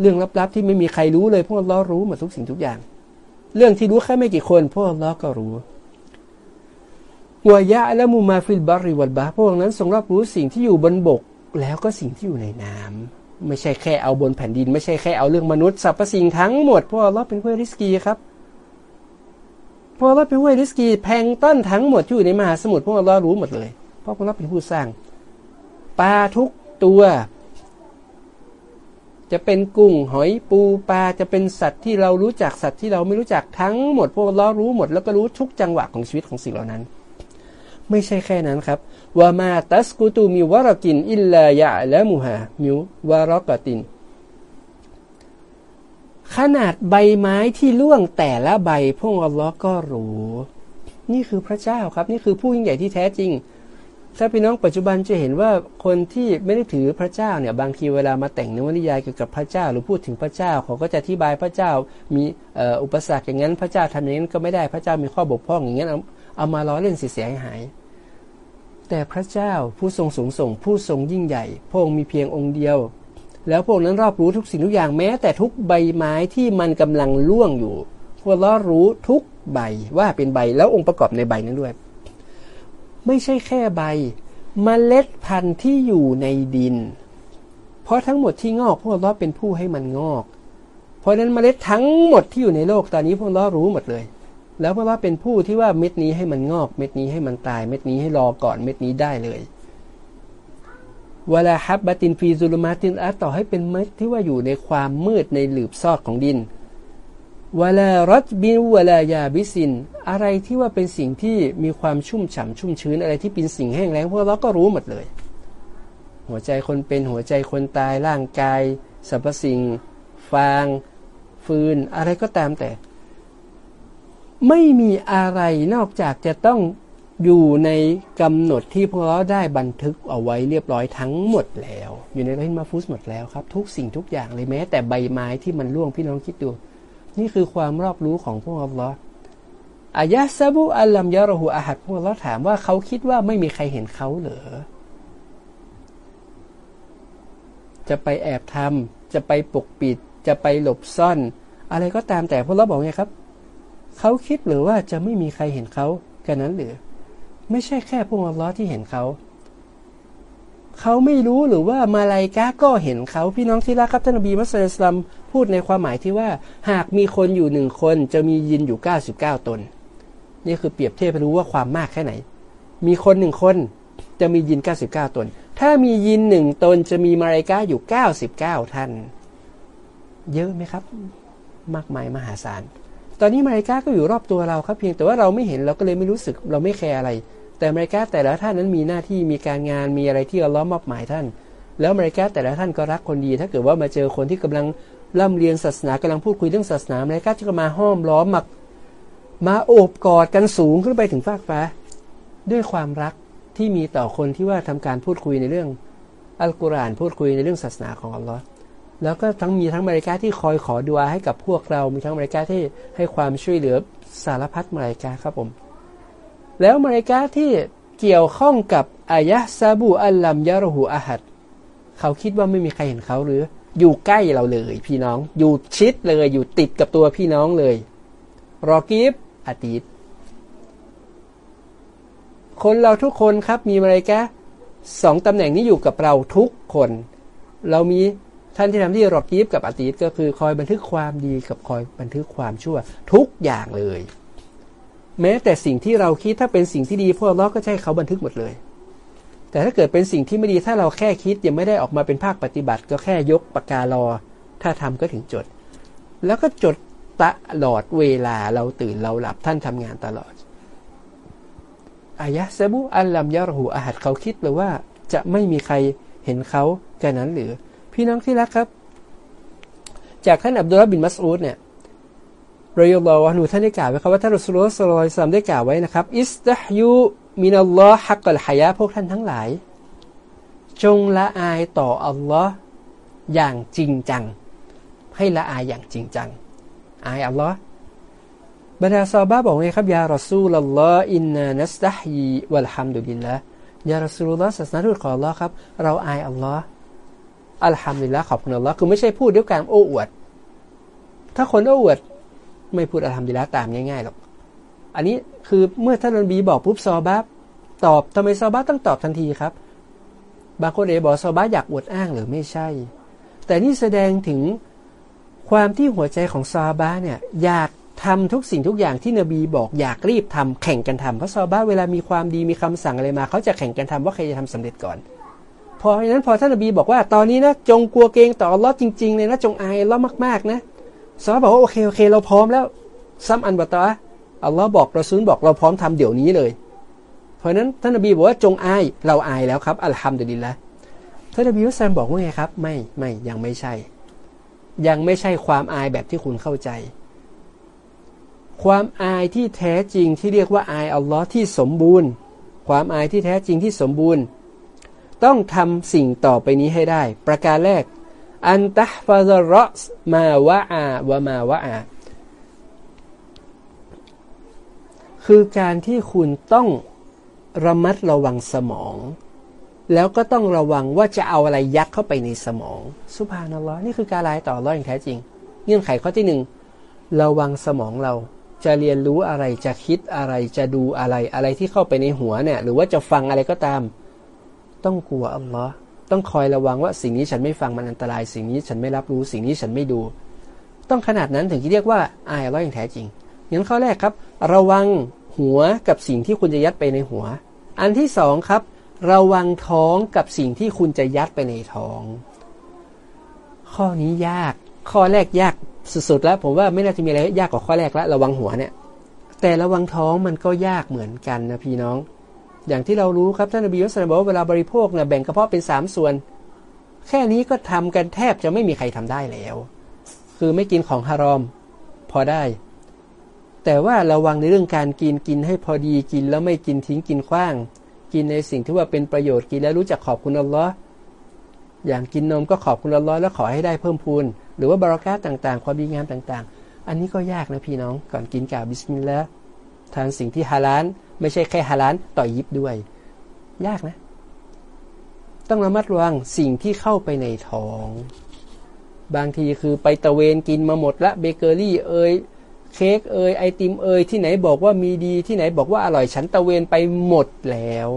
เรื่องลับๆที่ไม่มีใครรู้เลยพระเจ้ารู้หมดทุกสิ่งทุกอย่าง เรื่องที่รู้แค่ไม่กี่คน พวกเราก็รู้วายะและมูมาฟิลบาริวัลบาพวกนั้นทรงรับรู้สิ่งที่อยู่บนบก แล้วก็สิ่งที่อยู่ในน้ำไม่ใช่แค่เอาบนแผ่นดิน ไม่ใช่แค่เอาเรื่องมนุษย์สรรพสิ่งทั้งหมด พวกเราเป็นเพื่อริสกีครับพวกเราเป็นเพื่อริสกีแพงต้นทั้งหมดที่อยู่ในมหาสมุทรพวกเรารู้หมดเลย เพราะพวกเราเป็นผู้สร้างปลาทุก ตัว จะเป็นกุ้งหอยปูปลาจะเป็นสัตว์ที่เรารู้จักสัตว์ที่เราไม่รู้จักทั้งหมด พวกเรารู้หมดแล้วก็รู้ทุกจังหวะของชีวิตของสิ่งเหล่านั้น ไม่ใช่แค่นั้นครับว่ามาตัสกุตูมิวารกินอิลลายะและมูฮามิววารกตินขนาดใบไม้ที่ล่วงแต่ละใบพวกอัลลอฮ์ก็รู้ นี่คือพระเจ้าครับ นี่คือผู้ยิ่งใหญ่ที่แท้จริง ถ้าพี่น้องปัจจุบันจะเห็นว่าคนที่ไม่ได้ถือพระเจ้าเนี่ยบางทีเวลามาแต่งนวนิยายเกี่ยวกับพระเจ้า หรือพูดถึงพระเจ้าเขาก็จะอธิบายพระเจ้ามีอุปสรรคอย่างนั้นพระเจ้าทำอย่างนั้นก็ไม่ได้พระเจ้ามีข้อบกพร่องอย่างนั้นเอามาล้อเล่นเสียหาย แต่พระเจ้าผู้ทรงสูงส่ง ผู้ทรงยิ่งใหญ่พระองค์มีเพียงองค์เดียว แล้วพวกนั้นรอบรู้ทุกสิ่งทุกอย่างแม้แต่ทุกใบไม้ที่มันกำลังล่วงอยู่พวกเรารู้ทุกใบว่าเป็นใบแล้วองค์ประกอบในใบนั้นด้วย ไม่ใช่แค่ใบมเมล็ดพันธุ์ที่อยู่ในดิน เพราะทั้งหมดที่งอกพวกเราเป็นผู้ให้มันงอก เพราะนั้นมเมล็ดทั้งหมดที่อยู่ในโลกตอนนี้พวกเรารู้หมดเลย แล้วพวกเราเป็นผู้ที่ว่าเม็ดนี้ให้มันงอก เม็ดนี้ให้มันตาย เม็ดนี้ให้รอก่อนเม็ดนี้ได้เลยเวลาฮับบาตินฟีซูลมาตินอัตต่อให้เป็นเม็ดที่ว่าอยู่ในความมืดในหลืบซอกของดิน วลารถบินวลายาบิสิน อะไรที่ว่าเป็นสิ่งที่มีความชุ่มฉ่ำชุ่มชื้นอะไรที่เป็นสิ่งแห้งแล้งพวกเราก็รู้หมดเลย หัวใจคนเป็นหัวใจคนตายร่างกายสรรพสิ่ง ฟาง ฟืน อะไรก็ตามแต่ ไม่มีอะไรนอกจากจะต้องอยู่ในกำหนดที่พวกเราได้บันทึกเอาไว้เรียบร้อยทั้งหมดแล้ว อยู่ในเรนมาฟุสหมดแล้วครับ ทุกสิ่งทุกอย่างเลยแม้ แต่ใบไม้ที่มันร่วงพี่น้องคิดดู นี่คือความรอบรู้ของพวกอัลลอฮ์อายะซาบุอัลลัมยารหูอาหัดพวกเราถามว่าเขาคิดว่าไม่มีใครเห็นเขาเหรอ จะไปแอบทำจะไปปกปิด จะไปหลบซ่อน อะไรก็ตามแต่พวกเราบอกไงครับ เขาคิดหรือว่าจะไม่มีใครเห็นเขาแค่นั้นหรือ ไม่ใช่แค่พวกอัลลอฮ์ที่เห็นเขา เขาไม่รู้หรือว่ามาลายกาก็เห็นเขาพี่น้องที่รักครับท่านอบีมัสลิมพูดในความหมายที่ว่า หากมีคนอยู่หนึ่งคนจะมียินอยู่ 99 ตน นี่คือเปรียบเทียบให้รู้ว่าความมากแค่ไหน มีคนหนึ่งคนจะมียิน 99 ตน ถ้ามียินหนึ่งตนจะมีมาลายกาอยู่ 99 ท่าน เยอะไหมครับ มากมายมหาศาลตอนนี้มาลายกาก็อยู่รอบตัวเราครับ เพียงแต่ว่าเราไม่เห็นเราก็เลยไม่รู้สึกเราไม่แคร์อะไร แต่มริกาแต่ละท่านนั้นมีหน้าที่มีการงานมีอะไรที่อัลลอฮ์มอบหมายท่าน แล้วมริกาแต่ละท่านก็รักคนดี ถ้าเกิดว่ามาเจอคนที่กำลังร่ำเรียนศาสนากำลังพูดคุยเรื่องศาสนามริกาจะมาห้อมล้อมมามาโอบกอดกันสูงขึ้นไปถึงฟากฟ้า ด้วยความรักที่มีต่อคนที่ว่าทำการพูดคุยในเรื่องอัลกุรอานพูดคุยในเรื่องศาสนาของอัลลอฮ์แล้วก็ทั้งมีทั้งมริกาที่คอยขอดุอาให้กับพวกเรา มีทั้งมริกาที่ให้ความช่วยเหลือสารพัดมริกาครับผม แล้วมาริกาที่เกี่ยวข้องกับอายะซาบูอัลลัมยารหูอาหัดเขาคิดว่าไม่มีใครเห็นเขาหรือ อยู่ใกล้เราเลย พี่น้อง อยู่ชิดเลย อยู่ติดกับตัวพี่น้องเลย รอกีฟอาติดคนเราทุกคนครับมีอะไรกะสองตำแหน่งนี้อยู่กับเราทุกคน เรามีท่านที่ทำที่รอกีฟกับอาติดก็คือคอยบันทึกความดีกับคอยบันทึกความชั่ว ทุกอย่างเลย แม้แต่สิ่งที่เราคิดถ้าเป็นสิ่งที่ดีพวกเราก็ใช้เขาบันทึกหมดเลย แต่ถ้าเกิดเป็นสิ่งที่ไม่ดีถ้าเราแค่คิดยังไม่ได้ออกมาเป็นภาคปฏิบัติ ก็แค่ยกปากการอ ถ้าทำก็ถึงจด แล้วก็จดตลอดเวลาเราตื่นเราหลับท่านทำงานตลอดอายะซบุอัลลัมยารหูอาหัดเขาคิดเลยว่าจะไม่มีใครเห็นเขาแค่นั้นหรือ พี่น้องที่รักครับ จากท่านอับดุลลบินมัสอูดเนี่ย รอยลอวะหนูท่านได้กล่าวไว้ครับว่าท่านรสุลสลอยสามได้กล่าวไว้นะครับ อิสตะยูมินัลลอฮ์ฮักกัลฮายะพวกท่านทั้งหลาย จงละอายต่ออัลลอฮ์อย่างจริงจัง ให้ละอายอย่างจริงจัง อายอัลลอฮ์บรรดาซอบ้าบอกไงครับยารอซูลลอฮ์อินนานัสตะฮีวัลฮัมดุลิลละยารอซูลลอฮ์ศาสนาทูตของอัลลอฮ์ครับ เราอายอัลลอฮ์อัลฮัมดุลิลละขอบคุณอัลลอฮ์คือไม่ใช่พูดด้วยการโอ้อวด ถ้าคนโอ้อวด ไม่พูดอัลฮัมดุลิลละตามง่ายๆหรอก อันนี้คือเมื่อท่านนบีบอกปุ๊บซอบ้าตอบทำไมซอบ้าต้องตอบทันทีครับ บางคนเอบอกซอบ้าอยากอวดอ้างหรือไม่ใช่ แต่นี่แสดงถึงความที่หัวใจของซาบ้าเนี่ยอยากทำทุกสิ่งทุกอย่างที่นบีบอกอยากรีบทำแข่งกันทำเพราะซอบ้าเวลามีความดีมีคำสั่งอะไรมา เขาจะแข่งกันทำว่าใครจะทำสำเร็จก่อน พอฉะนั้นพอท่านนบีบอกว่าตอนนี้นะจงกลัวเกรงต่ออัลลอฮ์จริงๆเลยนะจงอายอัลลอฮ์มากๆนะ ซาบอกว่าโอเคโอเค เราพร้อมแล้วซ้ำอันบัตตะอัลลอฮ์บอกเราซุนบอกเราพร้อมทำเดี๋ยวนี้เลย เพราะนั้นท่านนบีบอกว่าจงอายเราอายแล้วครับอัลฮัมดุลิลละท่านนบีมุสลิมบอกว่าไงครับ ไม่ไม่ยังไม่ใช่ ยังไม่ใช่ความอายแบบที่คุณเข้าใจ ความอายที่แท้จริงที่เรียกว่าอายอัลลอฮ์ที่สมบูรณ์ ความอายที่แท้จริงที่สมบูรณ์ ต้องทำสิ่งต่อไปนี้ให้ได้ ประการแรก อันตัฟาซรอสมาวะอาวะมาวะอาคือการที่คุณต้องระมัดระวังสมอง แล้วก็ต้องระวังว่าจะเอาอะไรยัดเข้าไปในสมองสุภานัลลอฮ์นี่คือการลายต่อร้อยอย่างแท้จริง เงื่อนไขข้อที่หนึ่งระวังสมองเรา จะเรียนรู้อะไรจะคิดอะไรจะดูอะไรอะไรที่เข้าไปในหัวเนี่ย หรือว่าจะฟังอะไรก็ตาม ต้องกลัวอัลลอฮ์ ต้องคอยระวังว่าสิ่งนี้ฉันไม่ฟังมันอันตราย สิ่งนี้ฉันไม่รับรู้สิ่งนี้ฉันไม่ดู ต้องขนาดนั้นถึงที่เรียกว่าอายอัลลอฮ์อย่างแท้จริงงั้นข้อแรกครับ ระวังหัวกับสิ่งที่คุณจะยัดไปในหัว อันที่สองครับ ระวังท้องกับสิ่งที่คุณจะยัดไปในท้อง ข้อนี้ยาก ข้อแรกยากสุดๆแล้ว ผมว่าไม่น่าจะมีอะไรยากกว่าข้อแรกแล้วระวังหัวเนี่ย แต่ระวังท้องมันก็ยากเหมือนกันนะพี่น้อง อย่างที่เรารู้ครับท่านนบีมุสลิมบอกว่าเวลาบริโภคเนี่ยแบ่งกระเพาะเป็นสามส่วน แค่นี้ก็ทำกันแทบจะไม่มีใครทำได้แล้ว คือไม่กินของฮารอม พอได้ แต่ว่าระวังในเรื่องการกินกินให้พอดีกินแล้วไม่กินทิ้งกินขว้าง กินในสิ่งที่ว่าเป็นประโยชน์กินแล้วรู้จักขอบคุณอัลลอฮ์อย่างกินนมก็ขอบคุณอัลลอฮ์แล้วขอให้ได้เพิ่มพูน หรือว่าبركةต่างๆ ความดีงามต่างๆ อันนี้ก็ยากนะพี่น้องก่อนกินกล่าวบิสมิลลาห์ทานสิ่งที่ฮาลาล ไม่ใช่แค่ฮาลาลطيبด้วย ยากนะ ต้องระมัดระวังสิ่งที่เข้าไปในท้อง บางทีคือไปตระเวนกินมาหมดละเบเกอรี่เอยเค้กเอยไอติมเอยที่ไหนบอกว่ามีดีที่ไหนบอกว่าอร่อยฉันตระเวนไปหมดแล้ว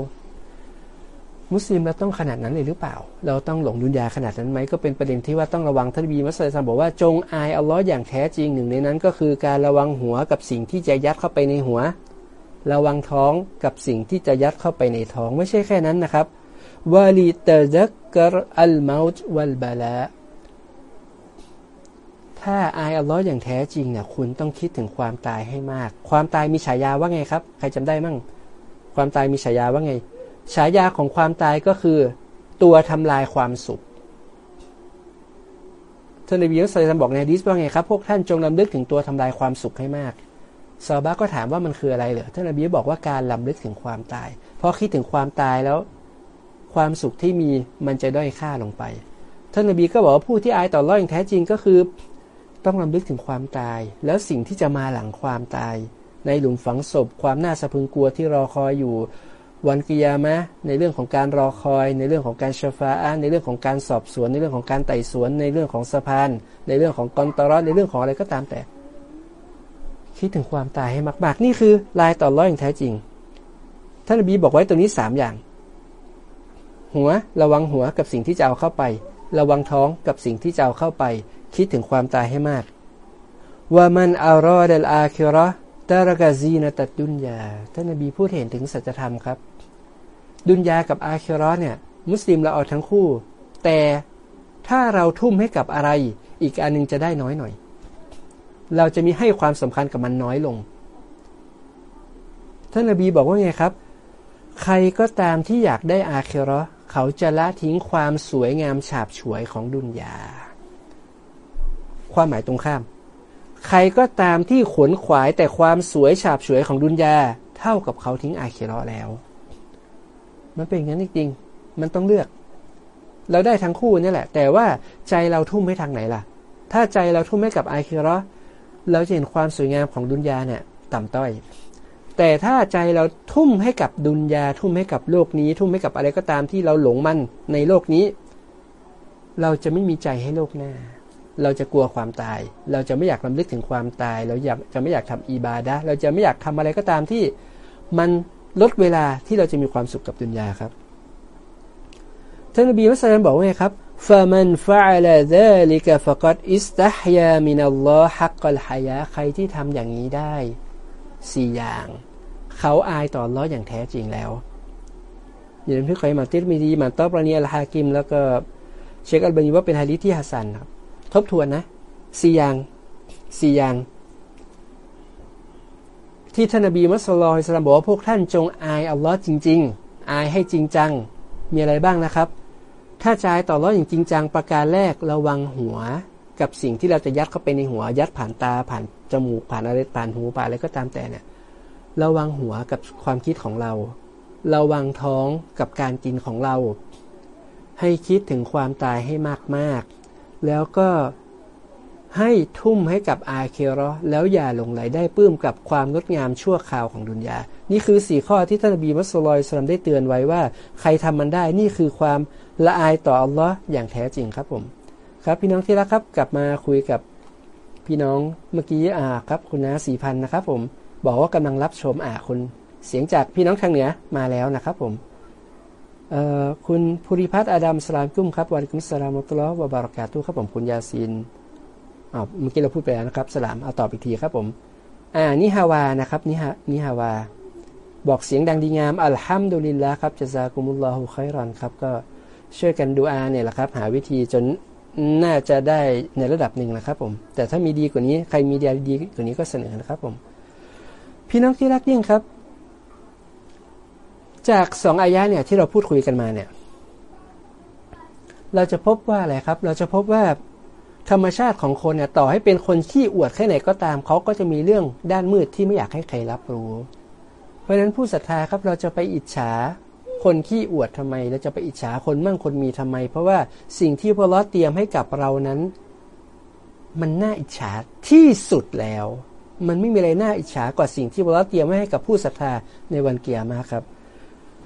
มุสลิมเราต้องขนาดนั้นเลยหรือเปล่า เราต้องหลงดุนยาขนาดนั้นไหมก็เป็นประเด็นที่ว่าต้องระวังท่านบีมัสลิมบอกว่าจงอายอัลลอฮ์อย่างแท้จริงหนึ่งในนั้น ก็คือการระวังหัวกับสิ่งที่จะยัดเข้าไปในหัว ระวังท้องกับสิ่งที่จะยัดเข้าไปในท้องไม่ใช่แค่นั้นนะครับวาลีตะซักกรอัลมาตวัลบาลาถ้าอายอัลลอฮ์อย่างแท้จริงเนี่ยคุณต้องคิดถึงความตายให้มาก ความตายมีฉายาว่าไงครับ ใครจำได้มั่ง ความตายมีฉายาว่าไง ฉายาของความตายก็คือ ตัวทำลายความสุขท่านนบีมุสลิมบอกในดิสว่าไงครับ พวกท่านจงลำลึกถึงตัวทำลายความสุขให้มาก ซาบะก็ถามว่ามันคืออะไรเหรอท่านนบีบอกว่าการลำลึกถึงความตาย เพราะคิดถึงความตายแล้ว ความสุขที่มีมันจะด้อยค่าลงไป ท่านนบีก็บอกว่าผู้ที่อายต่อร้อยอย่างแท้จริงก็คือ ต้องลำลึกถึงความตาย แล้วสิ่งที่จะมาหลังความตาย ในหลุมฝังศพ ความน่าสะพึงกลัวที่รอคอยอยู่ วันกิยามะในเรื่องของการรอคอย ในเรื่องของการชฟาอะในเรื่องของการสอบสวน ในเรื่องของการไต่สวน ในเรื่องของสะพาน ในเรื่องของกอนตรอในเรื่องของอะไรก็ตามแต่ คิดถึงความตายให้มากๆ นี่คือลายต่อร้อยอย่างแท้จริง ท่านอบีบอกไว้ตรงนี้สามอย่าง หัวระวังหัวกับสิ่งที่จะเอาเข้าไป ระวังท้องกับสิ่งที่จะเอาเข้าไป คิดถึงความตายให้มากว่ามันอารอดัลอาคิรอตารกาซีนตัดดุนยาท่านนบีพูดเห็นถึงสัจธรรมครับ ดุนยากับอาคิรอเนี่ย มุสลิมเราเอาทั้งคู่ แต่ถ้าเราทุ่มให้กับอะไร อีกอันนึงจะได้น้อยหน่อย เราจะมีให้ความสำคัญกับมันน้อยลง ท่านนบีบอกว่าไงครับ ใครก็ตามที่อยากได้อาเคิรอเขาจะละทิ้งความสวยงามฉาบฉวยของดุนยา ความหมายตรงข้าม ใครก็ตามที่ขวนขวายแต่ความสวยฉาบฉวยของดุนยา เท่ากับเขาทิ้งอาเคโรแล้ว มันเป็นอย่างนั้นจริงๆมันต้องเลือก เราได้ทั้งคู่นี่แหละ แต่ว่าใจเราทุ่มให้ทางไหนล่ะ ถ้าใจเราทุ่มให้กับอาเคโร เราจะเห็นความสวยงามของดุนยาเนี่ยต่ำต้อย แต่ถ้าใจเราทุ่มให้กับดุนยาทุ่มให้กับโลกนี้ ทุ่มให้กับอะไรก็ตามที่เราหลงมันในโลกนี้ เราจะไม่มีใจให้โลกหน้า เราจะกลัวความตาย เราจะไม่อยากลำลึกถึงความตาย เราอยากจะไม่อยากทำอีบาดะเราจะไม่อยากทำอะไรก็ตามที่มันลดเวลาที่เราจะมีความสุขกับดุนยาครับท่านนบีมุสลิมบอกว่าไงครับ فمن فعل ذلك فقد استحيا من الله حق الحياة ใครที่ทำอย่างนี้ได้สี่อย่าง เขาอายต่อล้ออย่างแท้จริงแล้ว อย่างที่เคยมาติดมีดีมาตอบรณีอัลฮากิม แล้วก็เชคอัลบานีว่าเป็นฮะดิษที่ฮัสซันครับทบทวนนะสี่อย่างสี่อย่าง ที่ท่านนบีมุสลิมบอกว่าพวกท่านจงอายอัลลอฮ์จริง ๆ อายให้จริงจัง มีอะไรบ้างนะครับ ถ้าใจต่อร้ออย่างจริงจังประการแรกระวังหัวกับสิ่งที่เราจะยัดเข้าไปในหัว ยัดผ่านตาผ่านจมูกผ่านอะไรผ่านหูผ่านอะไรก็ตามแต่เนี่ยระวังหัวกับความคิดของเรา ระวังท้องกับการกินของเรา ให้คิดถึงความตายให้มากๆ แล้วก็ ให้ทุ่มให้กับอาเคโรแล้วอย่าหลงไหลได้ปื้มกับความงดงามชั่วคราวของดุนยา นี่คือสี่ข้อที่ท่านบีมัสลอยสลัมได้เตือนไว้ว่า ใครทำมันได้นี่คือความละอายต่ออัลลอฮ์อย่างแท้จริงครับผม ครับพี่น้องที่รักครับกลับมาคุยกับพี่น้องเมื่อกี้อ่าครับคุณนาสี่พันนะครับผมบอกว่ากำลังรับชมอ่าคุณเสียงจากพี่น้องทางเหนือมาแล้วนะครับผมคุณภูริพัฒน์อาดัมสลามกุ้มครับวันกุมสลามุตลลอฮ์วะบารากาตุครับผมคุณยาซิน อ่าเมื่อกี้เราพูดไปแล้วนะครับสลามเอาตอบอีกทีครับผม อ่านิฮาวานะครับนิฮานิฮาวา บอกเสียงดังดีงามอัลฮัมดุลิลละครับจะซากุมุลลอฮุคัยรอนครับ ก็ช่วยกันดูอาเนี่ยแหละครับ หาวิธีจนน่าจะได้ในระดับหนึ่งนะครับ ผม แต่ถ้ามีดีกว่านี้ใครมีดีดีกว่านี้ก็เสนอนะครับ ผม พี่น้องที่รักยิ่งครับ จากสองอายะเนี่ยที่เราพูดคุยกันมาเนี่ย เราจะพบว่าอะไรครับ เราจะพบว่า ธรรมชาติของคนเนี่ยต่อให้เป็นคนขี้อวดแค่ไหนก็ตามเขาก็จะมีเรื่องด้านมืดที่ไม่อยากให้ใครรับรู้ เพราะฉะนั้นผู้ศรัทธาครับเราจะไปอิจฉาคนขี้อวดทำไมเราจะไปอิจฉาคนมั่งคนมีทำไม เพราะว่าสิ่งที่พระลอเตรียมให้กับเรานั้น มันน่าอิจฉาที่สุดแล้ว มันไม่มีอะไรน่าอิจฉากว่าสิ่งที่พระลอเตรียมไว้ให้กับผู้ศรัทธาในวันเกียร์มาครับ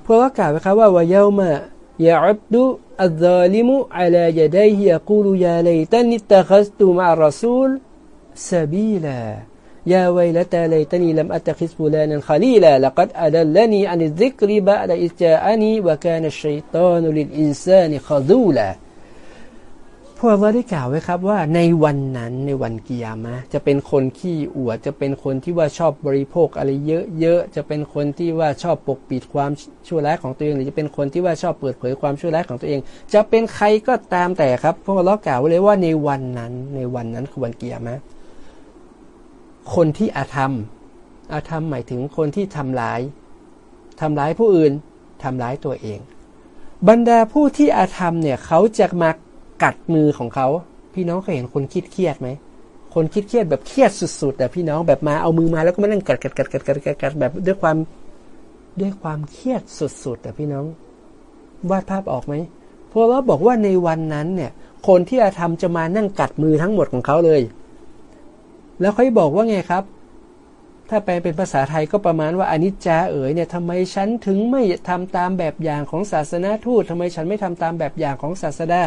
เพราะว่ากล่าวไว้ครับว่าวายามะยาอับดุอัลมายดัยฮิยกูลุยาเลตันิตตะ يعد الظالم على يديه يقول يا ليتني اتخذت مع الرسول سبيلا. يا ويلتى ليتني لم أتخذ فلانا خليلا. لقد أدلني عن الذكر بعد إذ جاءني وكان الشيطان للإنسان خذولا. พวกเราได้กล่าวไว้ครับว่าในวันนั้นในวันกิยามะจะเป็นคนขี้อวด จะเป็นคนที่ว่าชอบบริโภคอะไรเยอะๆจะเป็นคนที่ว่าชอบปกปิดความชั่วร้ายของตัวเอง หรือจะเป็นคนที่ว่าชอบเปิดเผยความชั่วร้ายของตัวเอง จะเป็นใครก็ตามแต่ครับพวกเรากล่าวไว้เลยว่าในวันนั้นในวันนั้นคือวันกิยามะคนที่อาธรรม อาธรรมหมายถึงคนที่ทำร้ายทำร้ายผู้อื่นทำร้ายตัวเอง บรรดาผู้ที่อาธรรมเนี่ยเขาจะมา กัดมือของเขา พี่น้องเคยเห็นคนคิดเครียดไหม คนคิดเครียดแบบเครียดสุดๆแต่พี่น้องแบบมาเอามือมาแล้วก็มานั่งกัดกัดกัดกัดกัดกัดกัดแบบด้วยความด้วยความเครียดสุดๆแต่พี่น้องวาดภาพออกไหมเพราะเราบอกว่าในวันนั้นเนี่ย คนที่อาธรรมจะมานั่งกัดมือทั้งหมดของเขาเลย แล้วเขาบอกว่าไงครับถ้าแปลเป็นภาษาไทยก็ประมาณว่าอนิจจาเอ๋ยเนี่ยทำไมฉันถึงไม่ทำตามแบบอย่างของศาสนาทูตทำไมฉันไม่ทำตามแบบอย่างของศาสดา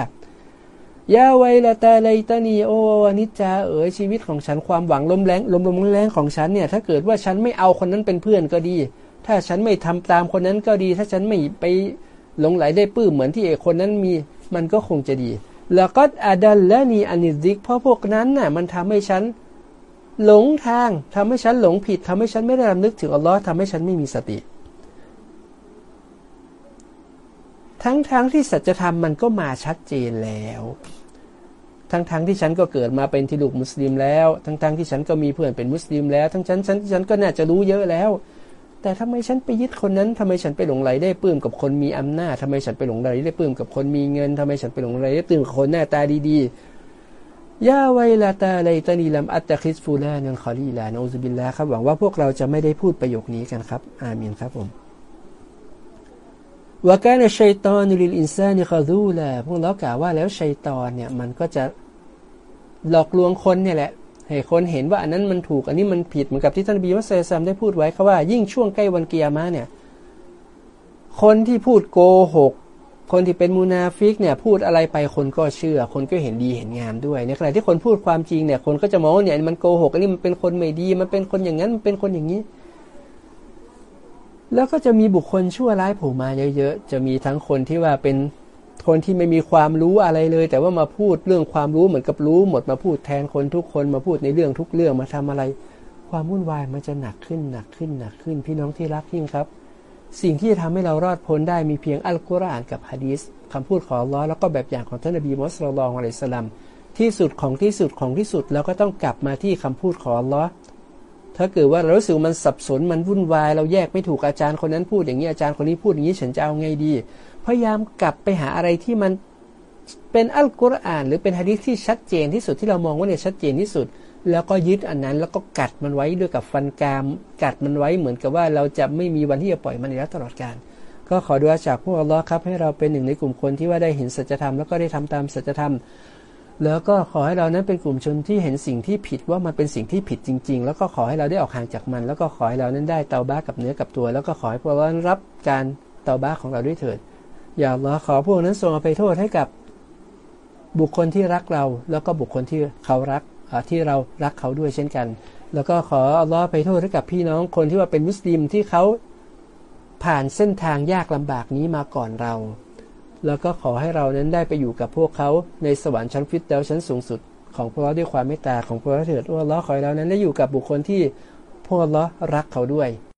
ยาไวละตาไลตานีโออนิจจาเอ๋ยชีวิตของฉันความหวังลมแรงลมลมแรงของฉันเนี่ย ถ้าเกิดว่าฉันไม่เอาคนนั้นเป็นเพื่อนก็ดี ถ้าฉันไม่ทำตามคนนั้นก็ดี ถ้าฉันไม่ไปหลงไหลได้ปื้มเหมือนที่เอกคนนั้นมี มันก็คงจะดี แล้วก็อาดัลและนีอานิซิก เพราะพวกนั้นน่ะมันทำให้ฉันหลงทางทำให้ฉันหลงผิดทำให้ฉันไม่ได้รำลึกถึงอัลลอฮ์ทำให้ฉันไม่มีสติ ทั้งๆทที่สัจธรรมมันก็มาชัดเจนแล้ว ทั้งๆทที่ฉันก็เกิดมาเป็นที่ลูกมุสลิมแล้ว ทั้งๆทที่ฉันก็มีเพื่อนเป็นมุสลิมแล้ว ทั้งฉันฉันฉันก็น่าจะรู้เยอะแล้ว แต่ทำไมฉันไปยึดคนนั้นทำไมฉันไปหลงใหลได้ปลื้มกับคนมีอำนาจทำไมฉันไปหลงใหลได้ปลื้มกับคนมีเงินทำไมฉันไปหลงไหลได้ปื้มกับคนหน้าตาดีๆยาไวลาตาไลตานีลัมอัตตะคิสฟูลานันคอลีลานูซบิลลาครับหวังว่าพวกเราจะไม่ได้พูดประโยคนี้กันครับ อามีนครับผม وكان الشيطان للإنسان خذولا พวกเรากล่าวว่าแล้วชัยตอนเนี่ยมันก็จะหลอกลวงคนเนี่ยแหละ ให้คนเห็นว่าอันนั้นมันถูกอันนี้มันผิดเหมือนกับที่ท่านนบีมุฮัมมัดได้พูดไว้ครับว่ายิ่งช่วงใกล้วันกิยามะฮ์เนี่ย คนที่พูดโกหกคนที่เป็นมุนาฟิกเนี่ยพูดอะไรไปคนก็เชื่อ คนก็เห็นดีเห็นงามด้วยในขณะที่คนพูดความจริงเนี่ยคนก็จะมองว่าเนี่ยมันโกหกอันนี้มันเป็นคนไม่ดี มันเป็นคนอย่างนั้นมันเป็นคนอย่างนี้ แล้วก็จะมีบุคคลชั่วร้ายโผล่มาเยอะๆ จะมีทั้งคนที่ว่าเป็นคนที่ไม่มีความรู้อะไรเลย แต่ว่ามาพูดเรื่องความรู้เหมือนกับรู้หมดมาพูดแทนคนทุกคนมาพูดในเรื่องทุกเรื่องมาทำอะไร ความวุ่นวายมันจะหนักขึ้นหนักขึ้นหนักขึ้นพี่น้องที่รักยิ่งครับ สิ่งที่จะทำให้เรารอดพ้นได้มีเพียงอัลกุรอานกับฮะดีสคำพูดของลลอแล้วก็แบบอย่างของท่านนบีมุสลิมอะลัยสลัมที่สุดของที่สุดของที่สุดเราก็ต้องกลับมาที่คำพูดของลลอ ถ้าเกิดว่าเรารู้สึกมันสับสนมันวุ่นวาย เราแยกไม่ถูกอาจารย์คนนั้นพูดอย่างนี้อาจารย์คนนี้พูดอย่างนี้ฉันจะเอาไงดี พยายามกลับไปหาอะไรที่มันเป็นอัลกุรอาน หรือเป็นฮะดีษที่ชัดเจนที่สุดที่เรามองว่าเนี่ยชัดเจนที่สุด แล้วก็ยึดอันนั้นแล้วก็กัดมันไว้ด้วยกับฟันกราม กัดมันไว้เหมือนกับว่าเราจะไม่มีวันที่จะปล่อยมันในตลอดกาลก็ขอดูอาจากพวกอัลลอฮ์ครับให้เราเป็นหนึ่งในกลุ่มคนที่ว่าได้เห็นสัจธรรมแล้วก็ได้ทำตามสัจธรรม แล้วก็ขอให้เรานั้นเป็นกลุ่มชนที่เห็นสิ่งที่ผิดว่ามันเป็นสิ่งที่ผิดจริง ๆ แล้วก็ขอให้เราได้ออกห่างจากมัน แล้วก็ขอให้เรานั้นได้เตาบ้ากับเนื้อกับตัว แล้วก็ขอให้พวกเรารับการเตาบ้าของเราด้วยเถิด อย่าลอขอพวกนั้นทรงอภัยโทษให้กับบุคคลที่รักเรา แล้วก็บุคคลที่เขารักที่เรารักเขาด้วยเช่นกัน แล้วก็ขออัลลอฮ์ไปโทษให้กับพี่น้องคนที่ว่าเป็นมุสลิมที่เขาผ่านเส้นทางยากลำบากนี้มาก่อนเรา แล้วก็ขอให้เรานั้นได้ไปอยู่กับพวกเขาในสวรรค์ชั้นฟิตเดลชั้นสูงสุด ของพวกเราด้วยความเมตตาของพวกเราเถิดอัลลอฮ์ขอให้เรานั้นได้อยู่กับบุคคลที่พวกเรารักเขาด้วย